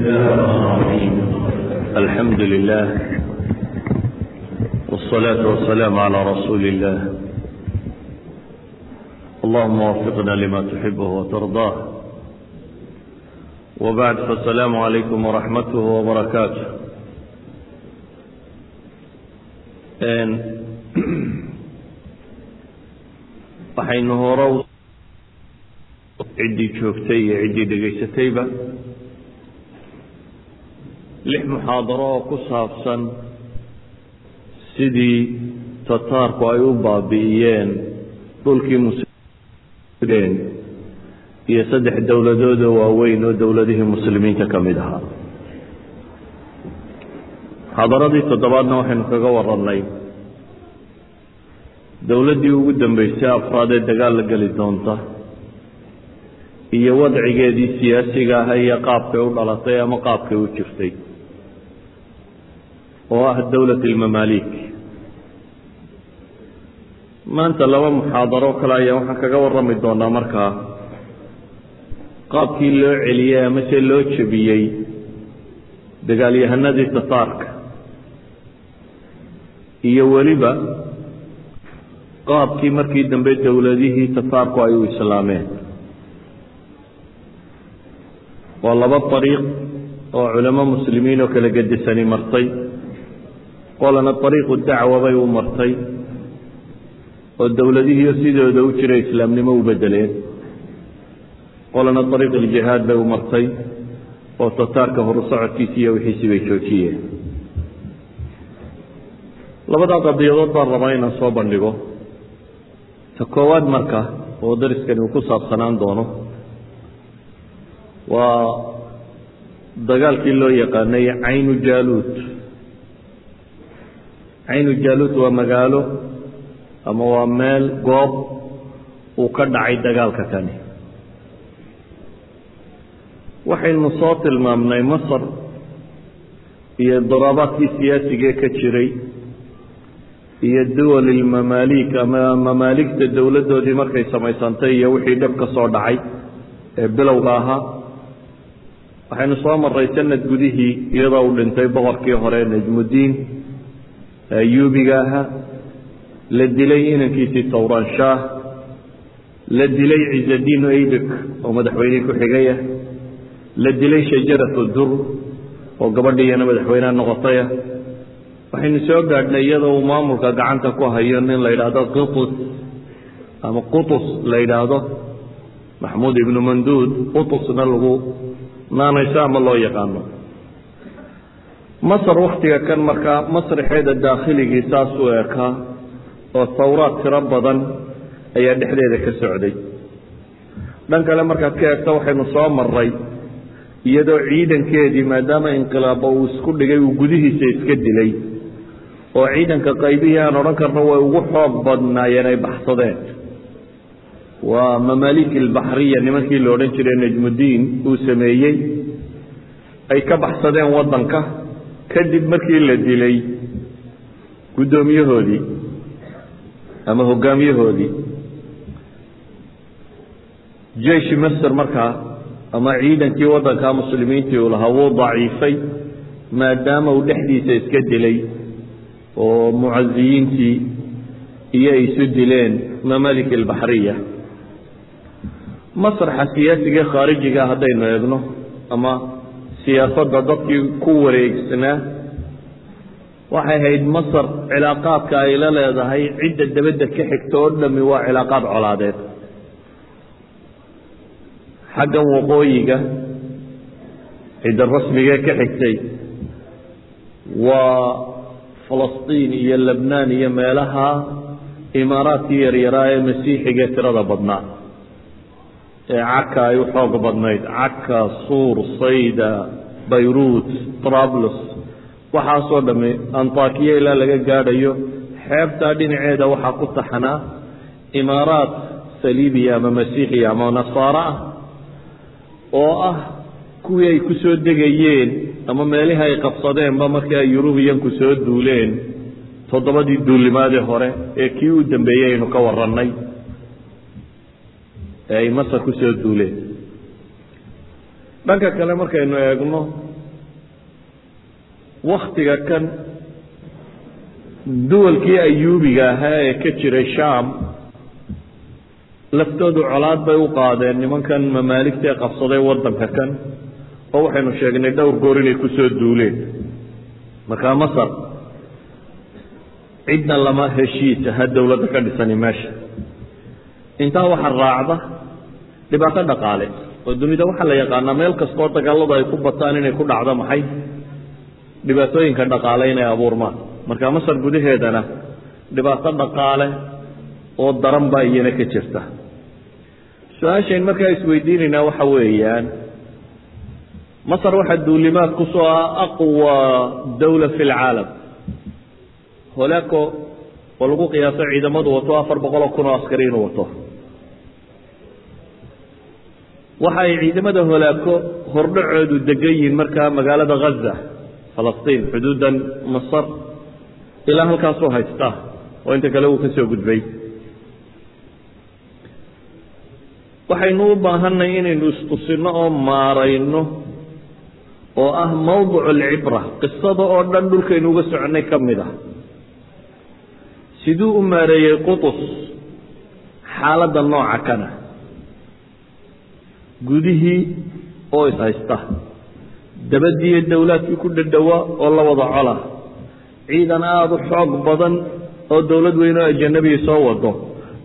الله الرحمن الرحيم الحمد لله والصلاة والسلام على رسول الله اللهم وفقنا لما تحبه وترضاه وبعد فالسلام عليكم ورحمته وبركاته waxaynu horow ciddii joogtay iyo ciddii dhegaysatayba lix muxaadaro oo ku saabsan sidii tataarku ay u baabi'iyeen dhulkii muslimiin iyo saddex dowladood oo waaweyn oo dowladihii muslimiinta ka mid ahaa. Muxaadaradii toddobaadna waxaynu kaga warannay dowladdii ugu dambeysay afraad ee dagaal la geli doonta iyo wadcigeedii siyaasiga ah iyo qaabkay u dhalatay ama qaabkay u jirtay oo ah dowlat ilmamaalik maanta laba muxaadaro kale ayaa waxaan kaga warrami doonaa markaa. Qaabkii loo celiyey ama se loo jebiyey dagaalyahanadii tataarka iyo weliba qaabkii markii dambe dowladihii tataarku ay u islaameen. Waa laba ariiq oo culamo muslimiin oo kala gedisani martay qolana ariiqu dacwa bay u martay oo dowladihiio sidooda u jira islaamnimo u bedeleen. Qolana ariiq iljihaad bay u martay oo tataarka horu socodkiisi iyo wixiisii bay joojiyeen. Labadaa qadiyadood baan rabaa inaan soo bandhigo. Ta koowaad marka oo dariskani uu ku saabsanaan doono waa dagaalkii loo yaqaanay caynu jaaluud caynu jaaluud waa magaalo ama waa meel goob uu ka dhacay dagaalka kani. Waxaynu soo tilmaamnay masar iyo daraabaadkii siyaasigee ka jiray iyo duwal ilmamaalik ama mamaaligta dowladdoodii markay samaysantay iyo wixii dhib ka soo dhacay ee bilowga ahaa. Waxaynu soo maray sanad gudihii iyadoo uu dhintay boqorkii hore najmuddiin ayuubiga ahaa la dilay inankiisii towran shaah la dilay ciizadiin aybik oo madaxweynihii ku xigayah la dilay shajaratu dur oo gabadhiiyana madaxweyneha noqotayah waxaynu soo gaadhnay iyadoo uu maamulka gacanta ku hayo nin la yidhaahdo qutus ama qutus la yidhaahdo maxmuud ibnu manduud qutusna lagu naanayso ama loo yaqaano masar wakhtiga kan markaa daakhligii saas u ekaa oo sawraad tiro badan ayaa dhexdeeda ka socday. Dhan kale markaad ka eegto waxaynu soo maray iyadoo ciidankeedii maadaama inqilaaba uu isku dhigay uu gudihiisa iska dilay oo ciidanka qaybihii aan odhan karno way ugu xoog badnaayeen ay baxsadeen. Waa mamaalik ilbaxriya nimankii la odhan jiray najmuddiin uu sameeyey. Ay ka baxsadeen waddanka kadib markii la dilay guddoomiyahoodii ama hoggaamiyahoodii jeishi masr markaa ama ciidankii waddanka muslimiintii uu lahaa wuu daciifay maadaama uu dhexdiisa iska dilay oo mucaziyiintii iyo ay isu dileen mamalik albaxriya masraxa siyaasiga khaarijiga haddaynu eegno ama siyaasadda dadkii ku wareegsanaa waxay ahayd masar cilaaqaadka ay la leedahay cidda dabadda ka xigta oo dhami waa cilaaqaad colaadeed. Xaggan waqooyiga cidda rasmigee ka xigtay waa falastiin iyo lebnaan iyo meelaha imaaraadkii yaryaraa ee masiixiga tirada badnaa ee caka ay u xoog badnayd. Caka suur sayda bayruut trablus. Waxaasoo dhamme antakiya ilaa laga gaadhayo xeebtaa dhinaceeda waxaa ku taxnaa imaaraat saliibiya ama masiixiya ama nasaaro ah oo ah kuwii ay ku soo degayeen ama meelihii ay qabsadeenba markii ay yurubiyanku soo duuleen toddobadii duulimaadii hore ee kii u dambeeyey aynu ka warannay ee ay masar ku soo duuleen dhanka kale markaynu eegno waktiga kan duwalkii ayuubiga ahaa ee ka jiray sham laftoodu colaad bay u qaadeen nimankan mamaaligtae qabsaday waddanka kan oo waxaynu sheegnay dhowr goor inay ku soo duuleen. Markaa masar cidna lama heshiis aha dowladda ka dhisani meesha intaa waxaa raacda dhibaato dhaqaale oo dunida waxaa la yaqaanaa meel kastoo dagaaladu ay ku bataan inay ku dhacdo maxay? Dhibaatooyinka dhaqaale inay abuurmaan. Marka masar gudaheedana dhibaato dhaqaale oo daran baa iyana ka jirta. Su'aashayn markaa isweydiinaynaa waxa weeyaan masar waxaa duulimaad ku soo ah aqwa dawla fi lcaalam holeco oo lagu qiyaaso ciidamadu wato afar boqol oo kun oo askari inuu wato. Waxa ay ciidamada holaako hordhacoodu degan yihiin markaa magaalada ghaza falastiin xuduudan masar ilaa halkaasuu haystaa oo inta kale uu ka soo gudbay. Waxaynu u baahanay inaynu istusino oo maarayno oo ah mawdic alcibra qisada oo dhan dhulkaynu uga soconnay ka mid ah siduu u maareeyey qutus xaaladda nooca kana. Gudihii oo is haysta dabadiiyo dowlaadkii ku dhadhowaa oo la wada cola. Ciidan aada u xoog badan oo dowlad weyn oo ajanabiya soo wado.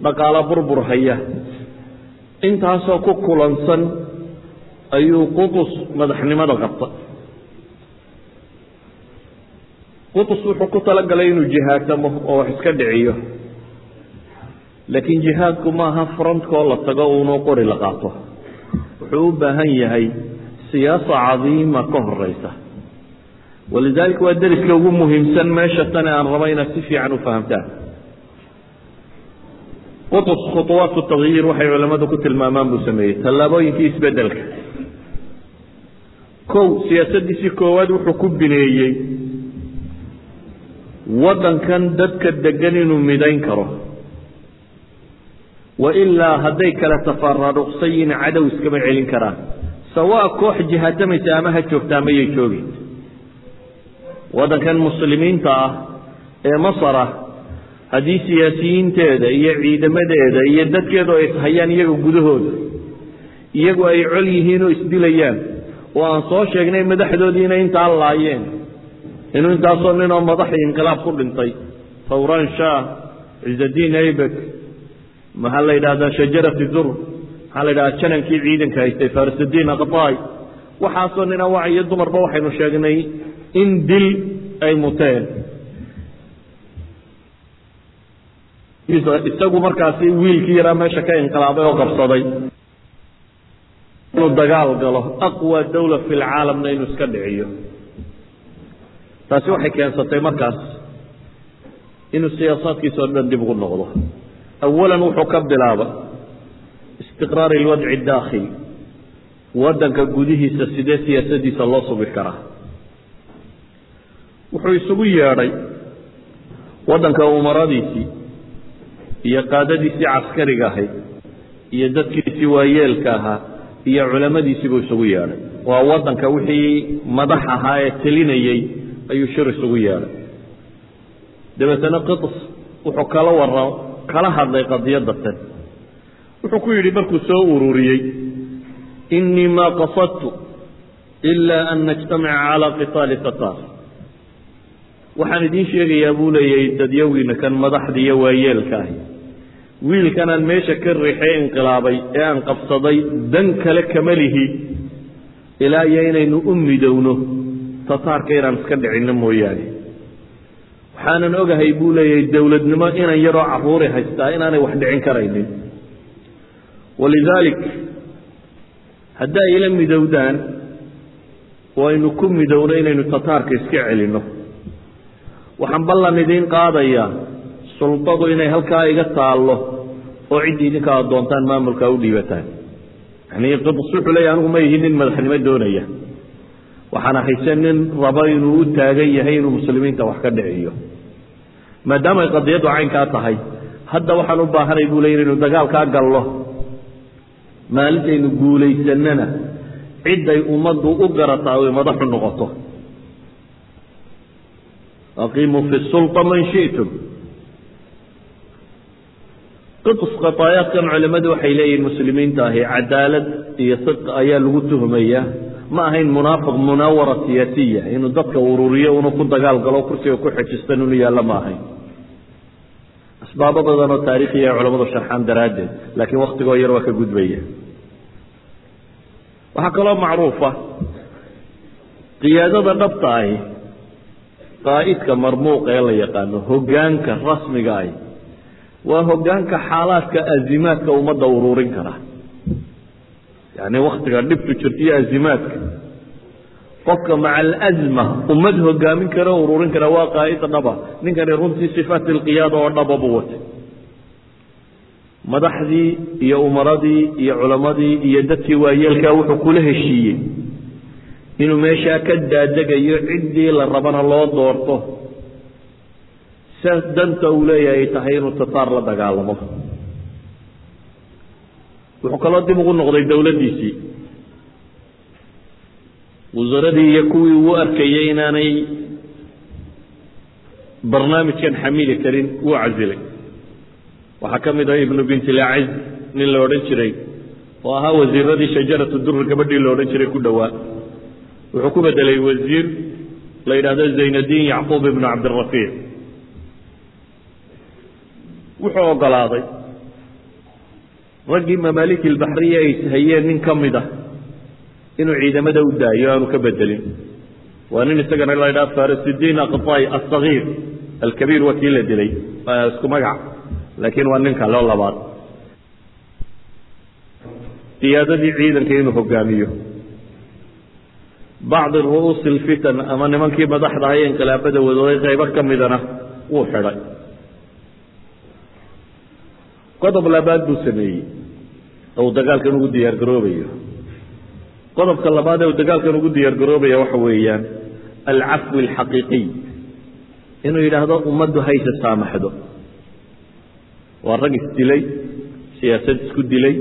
Dhaqaalo burbur haya. Intaasoo ku kulansan ayuu qutus madaxnimada qabta qutus wuxuu ku talagalay inuu jihaadtamo oo wax iska dhiciyo. Laakiin jihaadku maaha frontkoo la tago uunuu qori la qaato. Wuxuu u baahan yahay siyaasa cadiima ka horeysa walidaalika waa deriska ugu muhiimsan meesha tane aan raba inaad si fiican u fahamtaan qutus khuطuwaatu takyiir waxay culammadu ku tilmaamaan buu sameeyey. Tallaabooyinkii isbeddelka kow siyaasaddiisii koowaad wuxuu ku bineeyey waddankan dadka degan inuu midayn karo. Wailaa hadday kala tafaraaruqsan yihiin cadow iskama celin karaan. Sawaa koox jihaatamaysa ama ha joogtaa mayay joogin. Waddankan muslimiinta ah ee masar ah haddii siyaasiyiinteeda iyo ciidamadeeda iyo dadkeedu ay ishayaan iyaga gudahooda iyagu ay col yihiin oo isdilayaan oo aan soo sheegnay madaxdoodii inay intaa laayeen inuu intaasoo ninoo madaxii inqilaab ku dhintay fawran shah ciizadiin aybek maxaa la yidhahdaa shajarati dur maxaa la yidhahdaa janankii ciidanka haystay farisudiin aqtaay waxaasoo nina wac iyo dumarba waxaynu sheegnay in dil ay muteen. Isagu markaasi wiilkii yaraa meesha ka inqilaabay oo qabsaday inuu dagaal galo aqwa dawla fi lcaalamna inuu iska dhiciyo taasi waxay keensatay markaas inuu siyaasaadkiisa o dhan dib ugu noqdo. Awalan wuxuu ka bilaabay istiqraar ilwadci daakhili waddanka gudihiisa sidee siyaasadiisa loo sugi karaa? Wuxuu isugu yeedhay waddanka umaradiisii iyo qaadadiisii caskariga ahayd iyo dadkiisii waayeelka ahaa iyo culamadiisiibuu isugu yeedhay. Waa waddanka wixii madax ahaa ee telinayey ayuu shir isugu yeedhay dabeetana qitus wuxuu kala wara kala hadlay qadiyadda tan wuxuu ku yidhi markuu soo ururiyey innii maa qasadtu ilaa an najtamica calaa qitaali tataar waxaan idiin sheegayaa buu leeyahay dadyawiina kan madaxda iyo waayeelka ahi. Wiilkanaan meesha ka riixee inqilaabay ee aan qabsaday dan kale kama lihi ilaa iyo inaynu u midowno tataarka inaan iska dhicinno mooyaane. waxaanan ogahay buu leeyahay dowladnimo inan yaroo caruuri haystaa inaanay wax dhicin karaynin. walidaalik haddi ay ila midowdaan oo aynu ku midowno inaynu tataarka iska celinno waxaan ballan idiin qaadayaa sultadu inay halkaa iga taallo oo ciddii idinka aad doontaan maamulkaa u dhiibataan. yanii qibs wuxuu leeyahy anigu ma ihi nin madaxnimo doonaya waxaan ahayse nin rabo inuu u taagan yahay inuu muslimiinta wax ka dhiciyo. maadaamay qadiyaddu caynkaa tahay hadda waxaan u baahanay buu leeyihi inu dagaalkaa gallo. maalintaynu guulaysannana cidday ummaddu u garata ay ummado noqoto. aqiimuu fi sula man shi'tum. qiqs khataayaadkan culimmadu waxay leeyihiin muslimiinta ahi cadaalad iyo sidqa ayaa lagu tuhmayaa ma ahayn munaafiq munaawara siyaasiya inuu dadka ururiyo unu ku dagaal galo kursiga ku xejistan inu yaallo ma ahayn. Asbaabo badan oo taariikhiya ay culamadu sharxaan daraaddeed laakiin waktigoo yar waa ka gudbaya. Waxaa kaloo macruufa qiyaadada dhabta ahi qaa'idka marmuuqa ee la yaqaano hoggaanka rasmiga ahi waa hoggaanka xaalaadka azimaadka ummadda ururin kara yacni waktiga dhibtu jirta iyo azimaadka. Qofka maca alazma ummad hogaamin kara o ururin kara waa qaa'ida dhaba. Ninkani runtii sifaat ilqiyaada oo dhaba buu watay. Madaxdii iyo umaradii iyo culammadii iyo dadkii waayeelkaa wuxuu kula heshiiyey inuu meeshaa ka daadegayo ciddii la rabana loo doorto. Saas danta uu leeyahay ay tahay inuu tataar la dagaalamo wuxuu kaloo dib ugu noqday dowladdiisii wasaradii iyo kuwii uu arkayay inaanay barnaamijkan xamili karin wuu casilay. Waxaa ka mid ah ibnu bintilaaciz nin la odhan jiray oo ahaa wasiiradii shajaratu dur gabadhii la odhan jiray ku dhowaa. Wuxuu ku bedelay wasiir la yidhaahdo zaynadiin yacquub ibnu cabdirafiic. Wuxuu ogolaaday raggii mamaaliki ilbaxriya ay sahayeen nin ka mid ah inuu ciidamada u daayo aanu ka bedelin. Waa nin isagana la ydhaha farasidiin aqtay asagiir alkabiir waa kii la dilay isku magac laakiin waa nin kale oo labaad. Siyaadadii ciidanka inuu hogaamiyo. Bacdi ru'uusi alfitan ama nimankii madaxda ahae inqilaabada wadooday qaybo ka midana wuu xidhay. Qodob labaad buu sameeyey uu dagaalkan ugu diyaar garoobayo. Qodobka labaad ee uu dagaalkan ugu diyaar garoobaya waxa weeyaan alcafwi alxaqiiqiy. Inuu yidhaahdo ummaddu hayse saamaxdo. Waa rag isdilay siyaasad isku dilay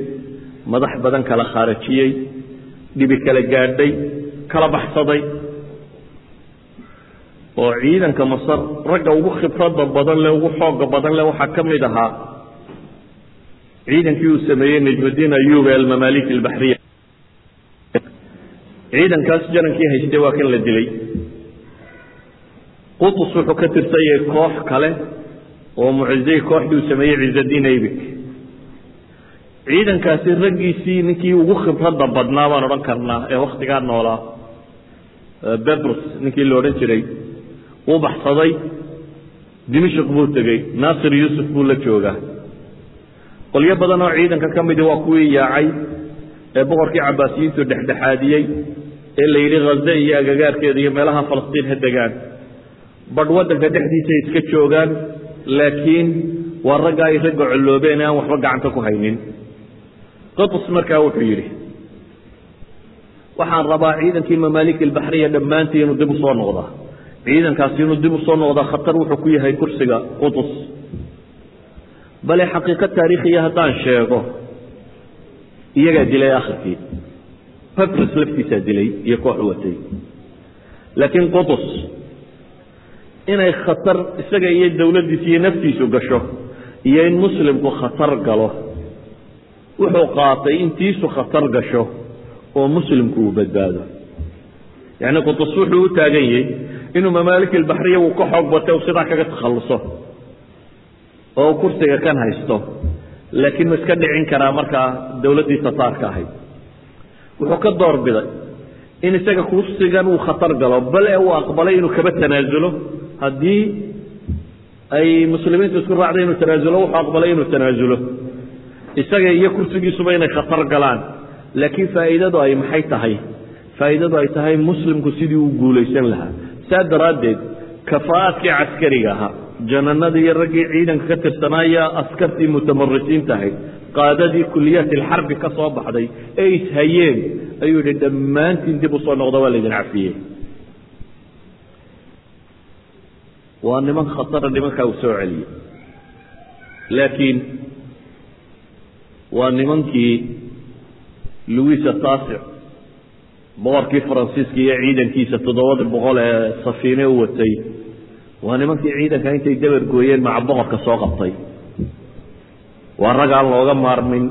madax badan kala khaarajiyey dhibi kala gaadhay kala baxsaday. Oo ciidanka masar ragga ugu khibradda badan leh ugu xooga badan leh waxaa ka mid ahaa ciidankii uu sameeyey najmudiin ayub ee almamaaliki albaxriya ciidankaas janankii haystay waa kan la dilay. Qutus wuxuu ka tirsan yahay koox kale oo mucizey kooxdii uu sameeyey cizadiin aybik. Ciidankaasi raggiisii ninkii ugu khibradda badnaa baan odhan karnaa ee waktigaa noolaa bebrus ninkii la odhan jiray wuu baxsaday dimashik buu tegey naasir yuusuf buu la joogaa qolyo badan oo ciidanka ka midi waa kuwii yaacay ee boqorkii cabaasiyiintu dhexdhexaadiyey ee la yidhi khaze iyo agagaarkeeda iyo meelaha falastiin ha degaan. Badh waddanka dhexdiisay iska joogaan laakiin waa ragga ay ragga colloobeen ee aan waxba gacanta ku haynin. Qatus markaa wuxuu yidhi waxaan rabaa ciidankii mamaaliki albaxriya dhammaantii inuu dib u soo noqdaa. Ciidankaasi inuu dib u soo noqdaa khatar wuxuu ku yahay kursiga qutus bale xaqiiqo taariikhiya haddaan sheego iyagaa dilay akhirkii. Pepres laftiisaa dilay iyo koox watay. Laakiin qutus inay khatar isaga iyo dawladdiisa iyo naftiisu gasho iyo in muslimku khatar galo wuxuu qaatay intiisu khatar gasho oo muslimku uu badbaado. Yacni qutus wuxuu u taagan yahay inuu mamaaliki albaxriya uu ka xoog batay u sidaa kaga takhalluso oo kursiga kan haysto laakiin ma iska dhicin karaa markaa dawladdii tataarka ahayd. Wuxuu ka door biday in isaga kursigan uu khatar galo bal ee uu aqbalay inuu kaba tanaasulo haddii ay muslimiintu isku raacday inuu tanaasulo wuxuu aqbalay inuu tanaasulo isaga iyo kursigiisuba inay khatar galaan laakiin faa'iidadu ay maxay tahay? Faa'iidadu ay tahay muslimku sidii uu guulaysan lahaa. Saa daraaddeed kafaa'aadkii caskariga ahaa jananadii iyo raggii ciidanka ka tirsanaya askartii mutamarisiinta ahayd qaadadii kuliyaat ilxarbi ka soo baxday ee ishayeen ayuu yidhi dhammaantiin dib u soo noqda waa laydin cafiyey waa niman khatara nimankaa uu soo celiyey laakiin waa nimankii louisa taasic boqorkii faransiiska iyo ciidankiisa toddobada boqol ee safiine u watay waa nimankii ciidanka intay dabar gooyeen maca boqorka soo qabtay. Waa rag aan looga maarmin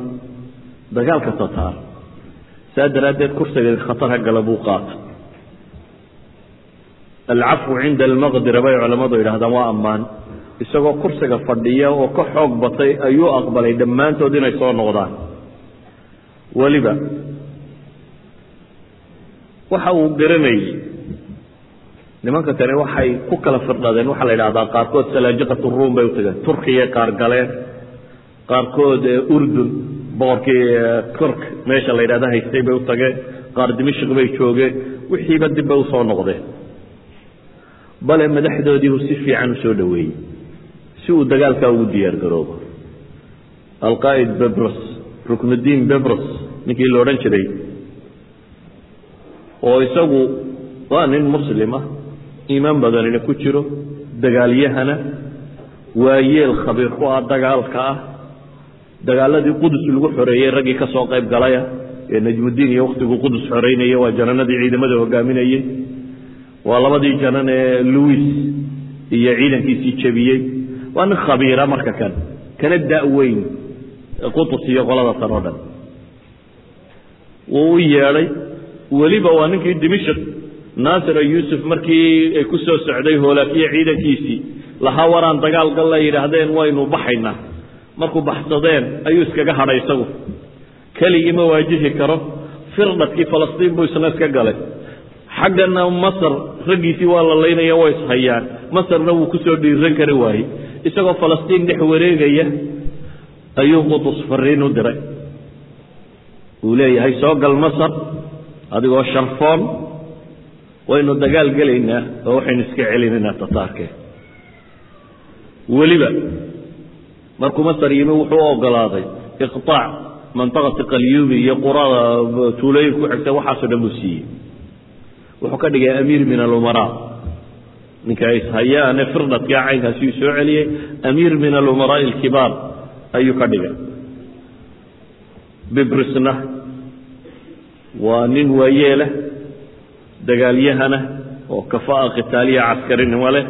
dagaalka tataar saa daraaddeed kursiga khatar ha gala buu qaata alcafwu cinda almaqdira bay culammadu yidhahdaan waa ammaan. Isagoo kursiga fadhiya oo ka xoog batay ayuu aqbalay dhammaantood inay soo noqdaan. Weliba waxa uu garanayey nimanka kani waxay ku kala firdhadeen waxaa la yidhahdaa qaarkood salaajiqat ruum bay u tageen. Turkiya qaar galeen qaarkood urdun boqorkii turk meesha la yidhahda haystay bay u tageen. Qaar dimashik bay joogeen. Wixiiba dib bay u soo noqdeen. Bale madaxdoodii uu si fiican u soo dhoweeyey. Si uu dagaalkaa ugu diyaar garoobo. Alqaa'id bebros ruknudiin bebros ninkii la odhan jiray oo isagu waa nin muslima iimaan badanina ku jiro dagaalyahana waayeel khabiir ku ah dagaalka ah dagaaladii qudus lagu xoreeyey raggii ka soo qayb galaya ee najmudiin iyo wakhtiguu qudus xoreynaya waa jananadii ciidamada hogaaminayey waa labadii janan ee louis iyo ciidankiisii jebiyey waa nin khabiira marka kan kana da-weyn qutus iyo qolada tan oo dhan. Wuu u yeedhay weliba waa ninkii dimishik naasir yuusuf markii ay ku soo socday hoolaakiya ciidankiisii lahaa waraan dagaal galla yidhaahdeen waynu baxaynaa markuu baxsadeen? Ayuu iskaga hadhay isagu. Keligii ma waajihi karo. Firdhadkii falastiin buu isna iska galay. Xaggana masar raggiisii waa la laynaya waa ishayaan masarna wuu ku soo dhiiran kari waayey. Isagoo falastiin dhex wareegaya ayuu qudus fariin u diray. Uu leeyahay soo gal masar. Adigoo sharfoon waynu dagaal gelaynaa oo waxaynu iska celinaynaa tataarkee weliba markuu masar yimi wuxuu u ogolaaday iqطaac mantaqati qalyubi iyo qurada tuulooyin ku xigta waxaasoo dhan buu siiyey. Wuxuu ka dhigay amiir min alumaraa ninka ishayaane firdhadkaa caynkaasi uu soo celiyey amiir min alumaraa'i alkibaar ayuu ka dhigay. Bibrisna. Waa nin waayeeleh dagaalyahana oo kafa'a khitaaliya caskarinimo leh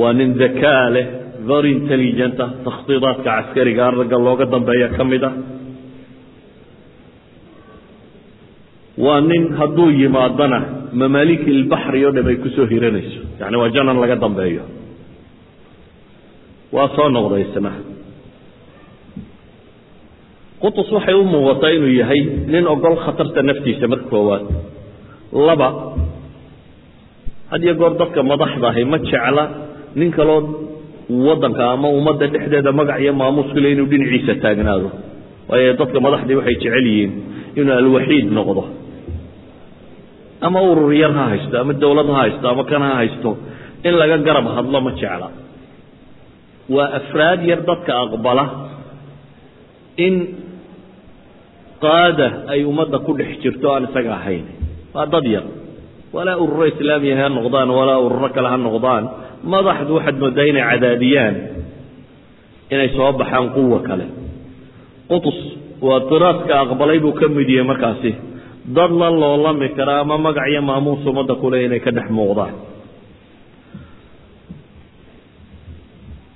waa nin dakaa leh very intelligent ah takhdiidaadka caskariga ragga looga dambeeya ka mid ah. Waa nin hadduu yimaadana mamaaliki ilbaxri oo dham ay ku soo hiranayso yacni waa janan laga dambeeyo. Waa soo noqday isna qutus waxay u muuqataa inuu yahay nin ogol khatarta naftiisa marka koowaad laba. Had iyo goor dadka madaxda ahi ma jecla nin kaloo waddanka ama ummadda dhexdeeda magac iyo maamuus ku le inuu dhinaciisa taagnaado. Waayo dadka madaxdii waxay jecel yihiin inuu alwaxiid noqdo. Ama urur yar ha haysto ama dawlad ha haysto ama kan ha haysto in laga garab hadlo ma jecla. Waa afraad yar dadka aqbala in qaada ay ummadda ku dhex jirto aan isaga ahayn waa dad yar. Walaa ururo islaamiya ha noqdaan walaa ururo kale ha noqdaan. Madaxdu waxaad moodaa inay cadaadiyaan inay soo baxaan quwa kale. Qutus waa tiraadka aqbalay buu ka mid yahay markaasi. Dad la loolami kara ama magac iyo maamuus ummadda kule inay ka dhex muuqdaan.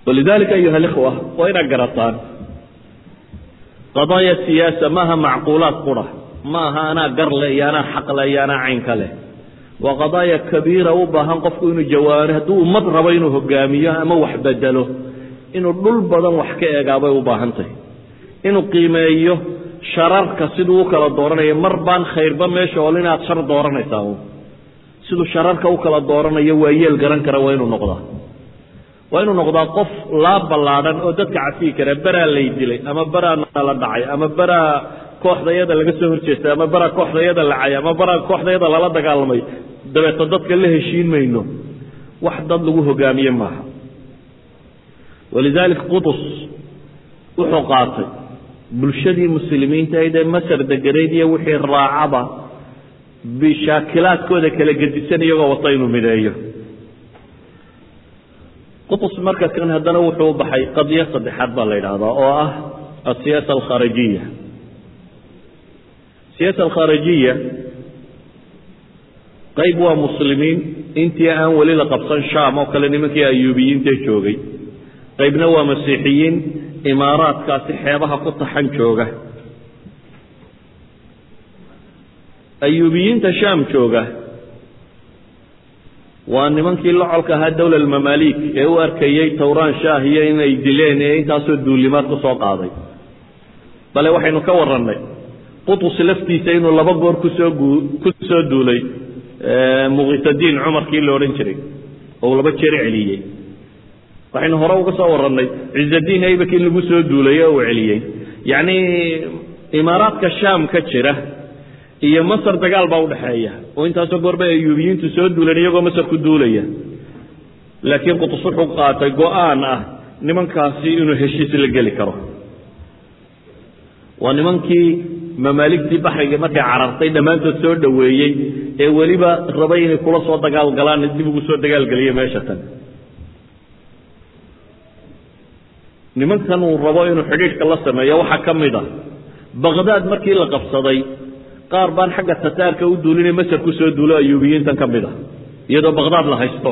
Walidalika ayuha alikhwa waa inaad garataan. Qadaaya siyaasa maaha macquulaad qura ma aha anaa gar leh iyo anaa xaq leh. Iyo anaa caynka leh waa qadaaya kabiira u baahan qofku inuu jawaano hadduu ummad rabo inuu hogaamiyo ama wax bedelo inuu dhul badan wax ka eegaabay u baahan tahay. Inuu qiimeeyo shararka siduu u kala dooranayo mar baan khayrba meesha ool inaad shar dooranaysaa siduu shararka u kala dooranayo waa yeel garan kara waa inuu noqdaa. Waa inuu noqdaa qof laa ballaadhan oo dadka cafiyi kara beraa lay dilay ama beraa nala dhacay ama beraa kooxdayada laga soo horjeestay ama beraa kooxdayada lacay ama beraa kooxdayada lala dagaalamay. Dabeeta dadka la heshiin mayno wax dad lagu hogaamiye maaha. Walidaalika qutus wuxuu qaatay bulshadii muslimiinta ahayd ee masar deganayd iyo wixii raacaba bishaakilaadkooda kala gedisan iyagoo wata inuu mideeyo. Qutus marka kan haddana wuxuu baxay qadiyo saddexaad baa la yidhaahdaa oo ah asiyaasa alkharijiya siyaasa alkharijiya qayb waa muslimiin. Intii aan weli la qabsan sham oo kale nimankii ayuubiyiinta joogay. Qaybna waa masiixiyiin imaaraadkaasi xeebaha ku taxan jooga. Ayuubiyiinta sham jooga waa nimankii locolka ahaa dowla almamaalik ee u arkayey towraan shaah iyo inay dileen ee intaasoo duulimaad ku soo qaaday. Bale waxaynu ka warannay qutus laftiisa inuu laba goor ku soo ku soo duulay muqitadiin cumarkii la odhan jiray oo laba jeer celiyey waxaynu hore uga soo warannay cizadiin aybak in lagu soo duulay uu celiyey yacni imaaraadka sham ka jira iyo masar dagaal baa udhaxeeya oo intaasoo goor bay ayuubiyiintu soo duuleen iyagoo masar ku duulaya. Laakiin qutus wuxuu qaatay go'aan ah nimankaasi inuu heshiis la geli karo waa nimankii mamaaligtii baxriga markay carartay dhammaantood soo dhoweeyey ee weliba rabay inay kula soo dagaal galaan dib ugu soo dagaalgeliya meesha tan. Nimankan uu rabo inuu xidhiidhka la sameeyo waxaa ka mid a baqdaad markii la qabsaday qaar baan xagga tataarka u duulinay masar ku soo duulo ayuubiyiintan ka mid a iyadoo baqdaad la haysto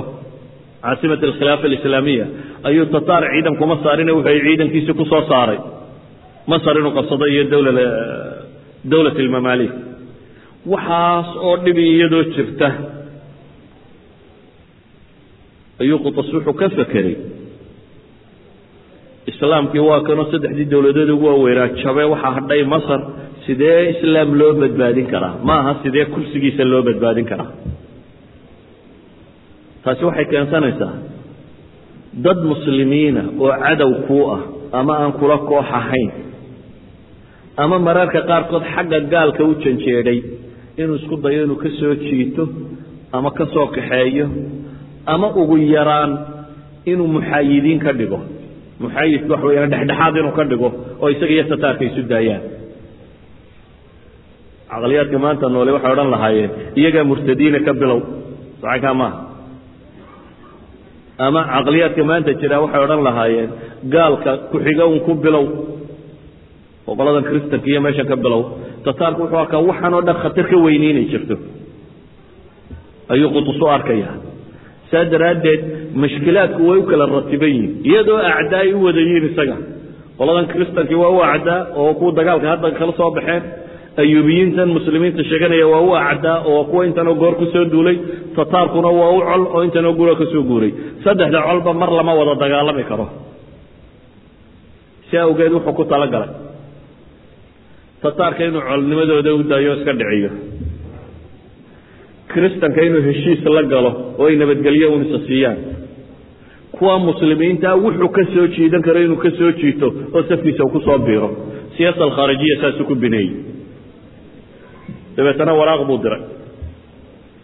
caasimat alkhilaafa alislaamiya ayuu tataar ciidan kuma saarine wuxuu ciidankiisi ku saaray masar inuu qabsado iyo dowla dowlat almamaalik waxaas oo dhibi iyadoo jirta ayuu qutas wuxuu ka fekeray. Islaamkii waa kanoo saddexdii dowladood ugu waaweynaa jabe waxaa hadhay masar sidee islaam loo badbaadin karaa? Ma aha sidee kursigiisa loo badbaadin karaa? Taasi waxay keensanaysaa dad muslimiina oo cadow kuu ah ama aan kula koox ahayn ama mararka qaarkood xagga gaalka u janjeedhay inuu isku dayo inuu ka soo jiito ama ka soo kaxeeyo ama ugu yaraan inuu muxaayidiin ka dhigo. Muxaayidku waxa weyaan dhexdhexaad inuu ka dhigo oo isaga iyo tataarka isu daayaan. Caqliyaadka maanta noole waxay odhan lahaayeen iyagaa murtadiina ka bilow. Sacankaa maaha ama caqliyaadka maanta jira waxay odhan lahaayeen gaalka ku-xiga un ku bilow oo qoladan kristanka iyo meeshan ka bilow. Tataarku wuxuu arkaa waxaan oo dhan khatar ka weyni inay jirto. Ayuu qutus u arkaya. Saa daraaddeed mashkilaadku way u kala ratiban yihiin iyadoo acdaa ay u wada yihiin isaga. Qoladan kristankii waa u acdaa oo kuwa dagaalka hadda kala soo baxeen. Ayuubiyiintan muslimiinta sheeganaya waa u acdaa oo kuwa intanoo goor ku soo duulay. Tataarkuna waa u col oo intanoo gura ka guuray. Saddexda colba mar lama wada dagaalami karo. Si awgeed wuxuu ku talagalay tataarka inuu colnimadooda u daayo iska dhiciyo. Kristanka inuu heshiis la galo oo ay nabadgelyo unisa siiyaan. Kuwa muslimiinta wuxuu ka soo jiidan karo inuu ka soo jiito oo safkiisa uu ku soo biiro. Siyaasa alkhaarijiya saasuu ku bineeyey dabeetana waraaq buu diray.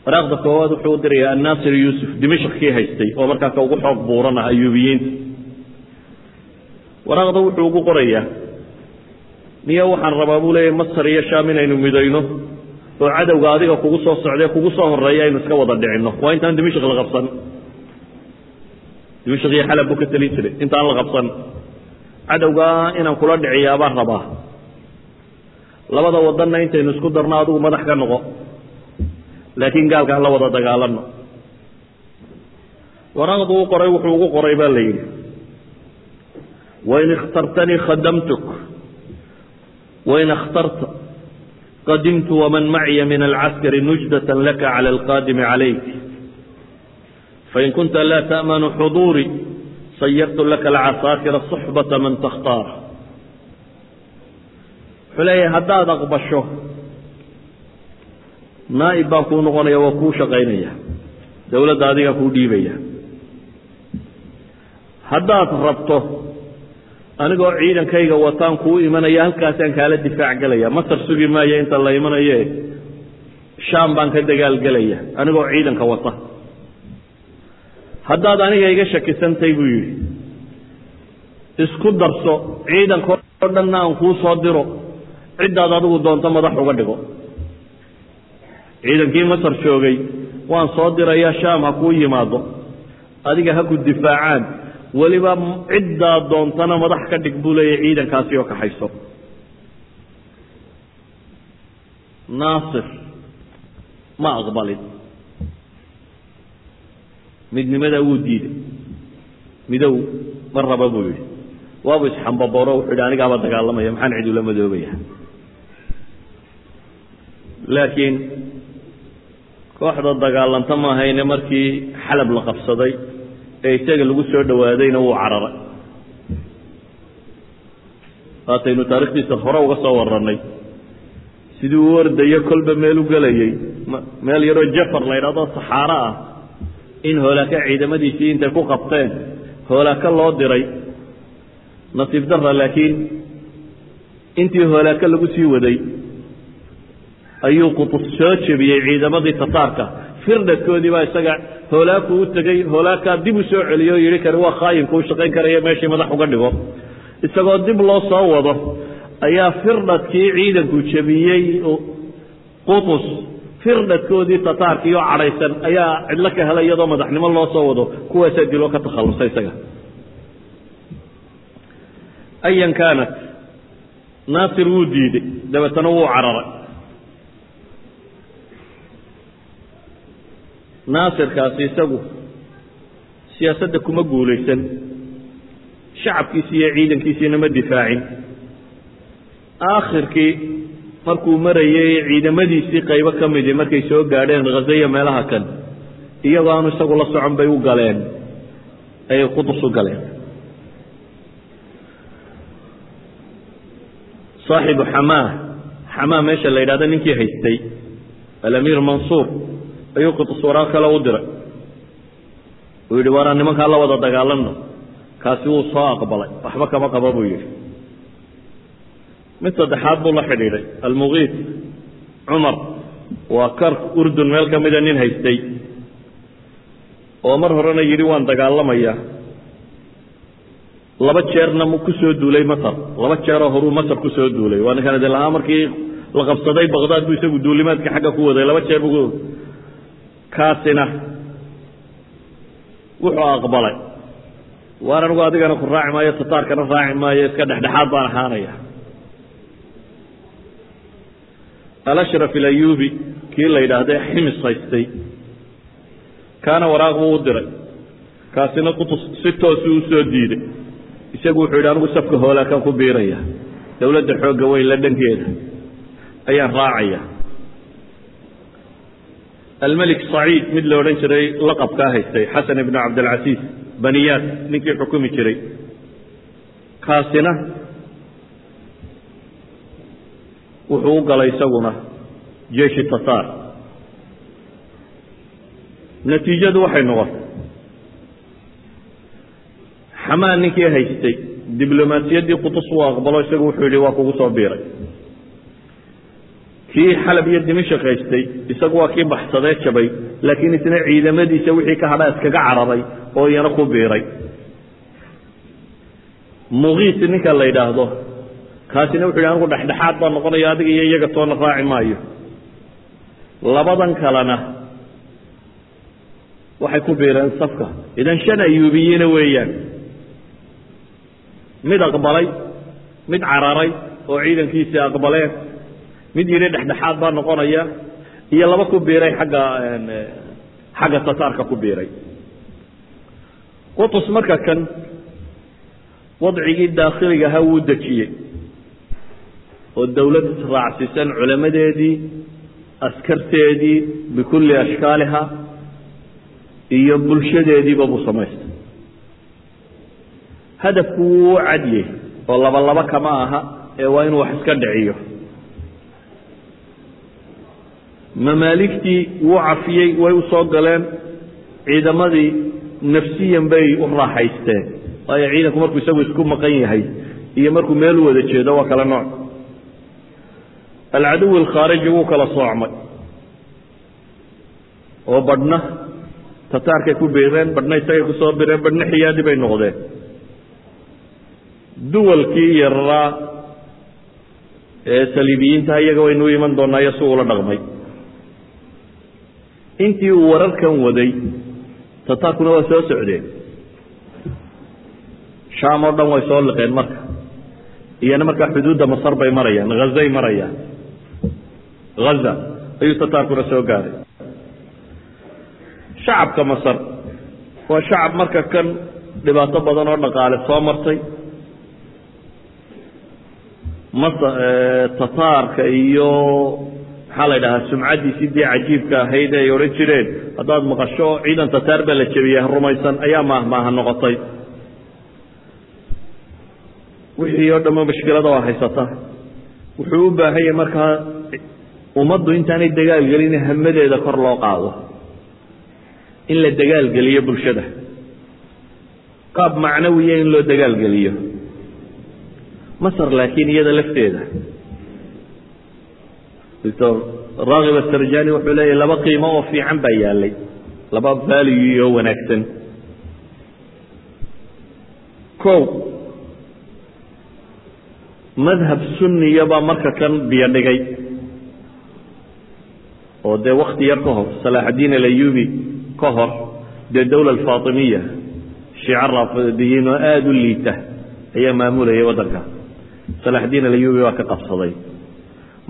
Waraaqda koowaad wuxuu u diraya annaasir yuusuf dimashq kii haystay oo markaa ka ugu xoog buuran ah ayuubiyiinta. Waraaqda wuxuu ugu qorayaa niyo waxaan rabaa buu leeyahy masar iyo shaam inaynu midayno. Oo cadowga adiga kugu soo socdee kugu soo horreeya aynu iska wada dhicinno. Waa intaan dimashq la qabsan. Dimashq iyo xalab buu ka talin jiray intaan la qabsan. Cadowgaa inaan kula dhiciyaa baan rabaa. Labada wadanna intaynu isku darno adigu madax ka noqo. Laakiin gaalkaan la wada dagaalano waraaqdu u qoray wuxuu ugu qoray baa la yidhi wain ikhtartanii khadamtuk wain اkhtarta qadimtu waman macya min alcaskari nujdaة laka calى alqaadimi calayk fain kunta laa taأmanu xuduurii sayartu laka alcasaakira صuxbata man takhtaar wuxuu leeyahay haddaad aqbasho naa'ib baan kuu noqonaya waa kuu shaqaynaya dowladda adigaa kuu dhiibaya haddaad rabto anigoo ciidankayga wataan kuu imanaya halkaasaan kaala difaac gelaya masar sugi maayo inta la imanaye shaam baan ka dagaalgelaya anigoo ciidanka wata. Haddaad aniga iga shakisantay buu yidhi isku darso ciidanka oo dhanna aan kuu soo diro ciddaad adigu doonto madax uga dhigo. Ciidankii masar joogay waan soo dirayaa shaam ha kuu yimaado. Adiga ha ku difaacaan weliba ciddaa doontana madax ka dhig buu leeyahy ciidankaasi oo kaxayso naasir ma aqbalin. Midnimadaa wuu diiday. Midow ma raba buu yidhi. Waabu isxambabooro wuxuu yidhi anigaaba dagaalamaya maxaan cid ula madoobaya laakiin kooxda dagaalanta maahayne markii xalab la qabsaday ee isaga lagu soo dhowaadayna wuu cararay. Waataynu taarikhdiisa hore uga soo warannay sidii uu ordayo kolba meel u gelayey meel yaroo jafar la ydhahdo saxaaro ah. In hoolaaka ciidamadiisii intay ku qabteen hoolaaka loo diray. Nasiib darra laakiin intii hoolaaka lagu sii waday ayuu qutus soo jebiyey ciidamadii tataarka firdhadkoodii baa isaga hoolaaku u tegey hoolaakaa dib u soo celiyo yidhi kani waa khaayinku u shaqayn karaya meeshii madax uga dhigo. Isagoo dib loo soo wado ayaa firdhadkii ciidanku jebiyey qutus firdhadkoodii tataarkii oo cadhaysan ayaa cidlo ka helay iyadoo madaxnimo loo soo wado kuwaasaa diloo ka takhallusay isaga. Ayan kaanat naasir wuu diiday dabeetana wuu cararay naasirkaasi isagu siyaasadda kuma guulaysan. Shacabkiisi iyo ciidankiisiina ma difaacin. Aakhirkii markuu marayay ciidamadiisii qaybo ka midii markay soo gaadheen khazaya meelaha kan iyagoo aanu isagu la socon bay u galeen ayay qudus u galeen. Saaxibu xamaa xamaa meesha la yidhahdo ninkii haystay alamiir mansuur ayuu qudus waraaq kale u diray. Uu yidhi waanaan nimankaa la wada dagaalanno. Kaasi wuu soo aqbalay. Waxba kama qabo buu yidhi. Mid saddexaad buu la xidhiidhay. Almugiid cumar waa kark urdun meel ka mida nin haystay. Oo mar horena yidhi waan dagaalamayaa laba jeerna ku soo duulay masar. Laba jeeroo horuu masar ku soo duulay. Waa ninkan idin lahaa markii la qabsaday baqdaad buu isagu duulimaadka xagga ku waday. Laba jeer buu kaasina wuxuu aqbalay. Waan anigu adigana ku raaci maayo tataarkana raaci maayo iska dhexdhexaad baan ahaanaya. Alashraf ilayubi kii la yidhaahda ximis haystay. Kaana waraaq buu u diray. Kaasina qutus si toosuu u soo diiday isagu wuxuu yidhi anigu safka hoolaakaan ku biiraya. Dowladda xoogga weyn la dhankeeda. Ayaan raacaya almelik saciid mid la odhan jiray laqabkaa haystay xasan ibnu cabdilcasiis baniyaad ninkii xukumi jiray kaasina wuxuu u galay isaguna jeeshi tataar natiijadu waxay noqotay xamaan ninkii haystay diblomaasiyaddii qutus uu aqbalo isagu wuxuu yidhi waa kugu soo biiray kii xalab iyo dimashik haystay isagu waa kii baxsadee jabay laakiin isna ciidamadiisa wixii ka hadha iskaga cararay oo iyana ku biiray. Muqiis ninka la yidhaahdo kaasina wuxu yidhi anigu dhexdhexaad baa noqonaya adiga iyo iyaga toona raaci maayo. Labadan kalena waxay ku biireen safka. Idan shan ayuubiyiina weeyaan. Mid aqbalay mid cararay oo ciidankiisii aqbaleen mid yidhi dhexdhexaad baa noqonaya iyo laba ku biiray xagga xagga tataarka ku biiray. Qutus marka kan wadcigii daakhiliga ahaa wuu dejiyey oo dowlad raacsiisan culamadeedii askarteedii bikulli ashkaaliha iyo bulshadeediiba buu samaystay. Hadafku wuu cadyey oo laba laba kama aha ee waa inuu wax iska dhiciyo mamaaligtii wuu cafiyey way u soo galeen ciidamadii nafsiyan bay u raaxaysteen waayo ciidanku markuu isagu isku maqan yahay iyo markuu meel u wada jeedo waa kala nooc. Alcaduwi alkhaariji wuu kala soocmay. Oo badhna tataarkay ku biireen badhna isagay ku soo bireen badhna xiyaadi bay noqdeen. Duwalkii yararaa ee saliibiyiinta iyaga waynu u iman doonaa iyo si uula dhaqmay intii uu wararkan waday tataarkuna waa soo socdeen. Shaam oo dhan way soo liqeen marka. Iyana markaa xuduudda masar bay marayaan hazay marayaan. Haza ayuu tataarkuna soo gaaray. Shacabka masar waa shacab marka kan dhibaato badan oo dhaqaale soo martay. Mas tataarka iyo maxaa la yidhahaa sumcaddiisii dee cajiibka ahayd ay odhan jireen. Haddaad maqasho ciidan tataar baa la jebiyey rumaysan ayaa maahmaaha noqotay. Wixii oo dhamma mashkilada waa haysata. Wuxuu u baahan yahay markaa ummaddu intaanay dagaal gelin hamadeeda kor loo qaado. In la dagaal geliyo bulshada. Qaab macnawiya in loo dagaal geliyo masar laakiin iyada lafteeda raakib asarjani wuxuu leeyahy laba qiimo oo fiican baa yaalay. Laba value oo wanaagsan. O madhab sunniya baa marka kan biyo dhigay. Oo dee wakti yar ka hor salaaxaddiin alayubi ka hor dee dowla alfaatimiya shiico raafidiyiin oo aada u liita ayaa maamulayay waddanka salaaxaddiin alayubi waa ka qabsaday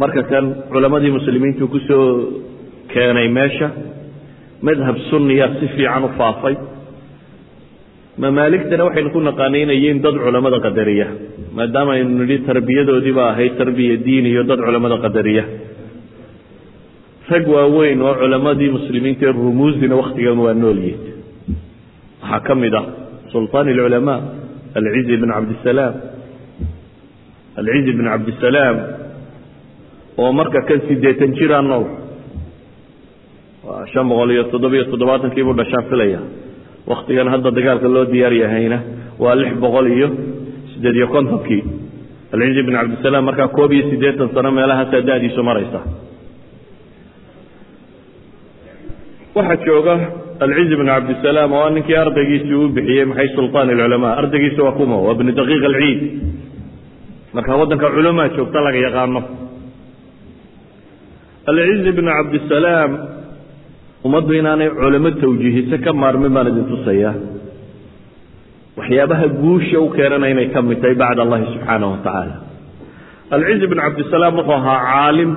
marka kan culammadii muslimiintu ku soo keenay meesha madhab sunniya si fiican u faafay. Mamaaligtana waxaynu ku naqaanaynayiin dad culammada qadariya maadaama aynu nidhi tarbiyadoodiiba ahayd tarbiya diin iyo dad culammada qadariya. Rag waaweyn oo culammadii muslimiinta ee rumuusina wakhtigan waa noolyihin waxaa ka mid ah sulطaan اlculamaa alcizi bn cabdisalaam alcizi bn cabdisalaam oo marka kan sideetan jiraa nool. Waa shan boqol iyo toddobiyo toddobaatankii buu dhashaan filaya. Waktigan hadda dagaalka loo diyaar yahayna waa lix boqol iyo siddeed iyo kontonkii. Alcizi bn cabdisalaam markaa koob iyo siddeetan sano meelahaasaa da-diisu maraysa. Waxaa jooga alcizi bn cabdisalaam oo ninkii ardaygiisii uu bixiyey maxay sulطaan اlculamaa ardaygiisi waa kuma waa bni daqiiq alciid. Marka waddanka culamaa joogta laga yaqaano alcizi bn cabdisalaam ummaddu inaanay culamo tawjiihise ka maarmin baan idin tusaya waxyaabaha guusha u keenana inay ka mid tahay bacd allahi subxaanaه wa tacaala alcizi bn cabdisalaam wuxuu ahaa caalim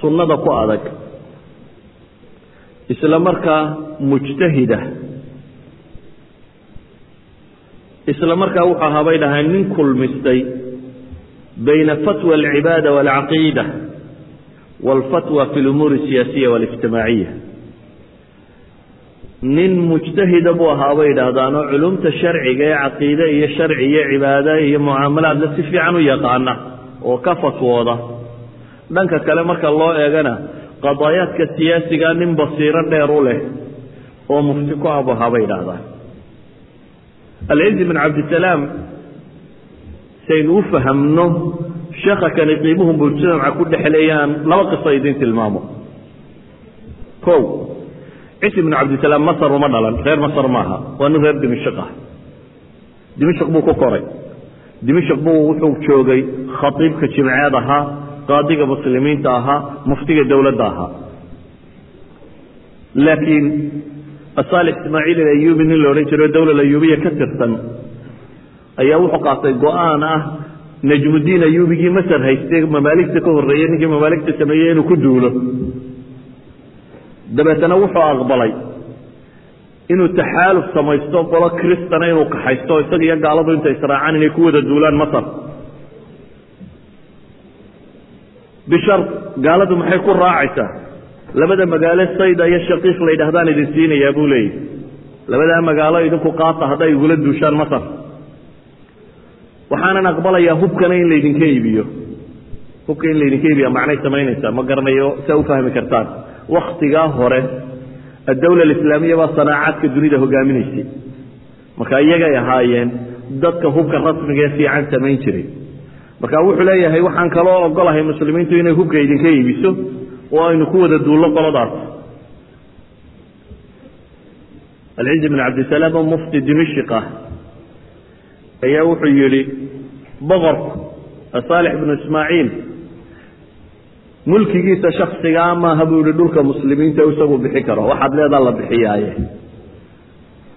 sunnada ku adag isla markaa mujtahida isla markaa wuxuu ahaa bay dhahaan nin kulmistay bayna fatwa alcibaada wاlcaqiida wاlfatwa fi اlumuuri الsiyaasiya wاlijtimaaciya nin mujtahida buu ahaa bay idhaahdaan oo culumta sharciga ee caqiide iyo sharci iyo cibaada iyo mucaamalaadla si fiican u yaqaana oo ka fatwooda dhanka kale marka loo eegana qadaayaadka siyaasiga nin basiiro dheer u leh oo mufti ku abu ahaa bay idhaahdaan alcizi bn cabdisalaam saynu u fahamno sheekha kani qiimuhu mujtamaca ku dhexleeyaan laba qiso idin tilmaamo. O cisi bn cabdisalaam masar uma dhalan reer masar maaha waa nin reer dimishq ah. Dimishq buu ku koray. Dimishq buu wuxuu joogay khatiibka jimceed ahaa qaadiga muslimiinta ahaa muftiga dowladda ahaa. Laakiin asaalix ismaaciil alayubi nin la odhan jiro dowla ayubiya ka tirsan ayaa wuxuu qaatay go'aan ah najmudiin ayubigii masar haystay mamaaligta ka horreeyey ninkii mamaaligta sameeyey inuu ku duulo. Dabeetana wuxuu aqbalay inuu taxaaluf samaysto qolo kristana inuu kaxaysto isaga iyo gaaladu inta israacaan inay ku wada duulaan masar. Bishar gaaladu maxay ku raacaysaa? Labada magaalo sayda iyo shaqiiq la yidhahdaan idin siinayaa buu leeyahy labadaa magaalo idinku qaata hadday igula duushaan masar waxaanan aqbalayaa hubkana in laydinka iibiyo. Hubka in laydinka iibiya macnay samaynaysaa? Ma garanayo? Saa u fahmi kartaan. Waktigaa hore addawla alislaamiya baa sanaacaadka dunida hogaaminaysay. Marka iyagay ahaayeen dadka hubka rasmiga ee fiican samayn jiray. Marka wuxuu leeyahay waxaan kaloo ogolahay muslimiintu inay hubka idinka iibiso oo aynu ku wada duullo qoladaas. Alcizi bn cabdisalaam oo mufti dimishq ah ayaa wuxuu yidhi boqorku asaalix bnu ismaaciil mulkigiisa shaksigaa maaha buu yihi dhulka muslimiinta isagu bixi karo waxaad leedaa la bixiyaaye.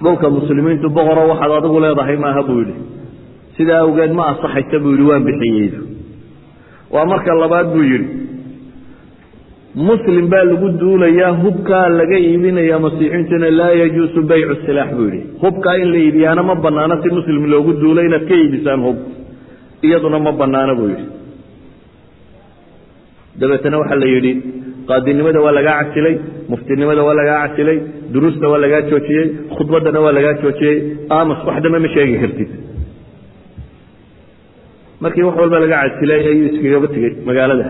Dhulka muslimiintu boqoro waxaad adigu leedahay maaha buu yidhi. Sidaa awgeed ma asaxaysa buu yidhi waan bixiyeydu. Waa marka labaad buu yidhi muslim baa lagu duulayaa hubkaa laga iibinaya masiixiintuna laa yajuusu baycu silaax buu yidhi. Hubkaa in la iibiyaana ma banaano si muslim loogu duulo inaad ka iibisaan hub. Iyaduna ma banaano buu yidhi. Dabeetana waxaa la yidhi qaadinimada waa lagaa casilay muftinimada waa lagaa casilay duruusta waa lagaa joojiyey khudbaddana waa lagaa joojiyey amas wax dambe ma sheegi kartid. Markii wax walba laga casilay ayuu iskagaba tegey magaalada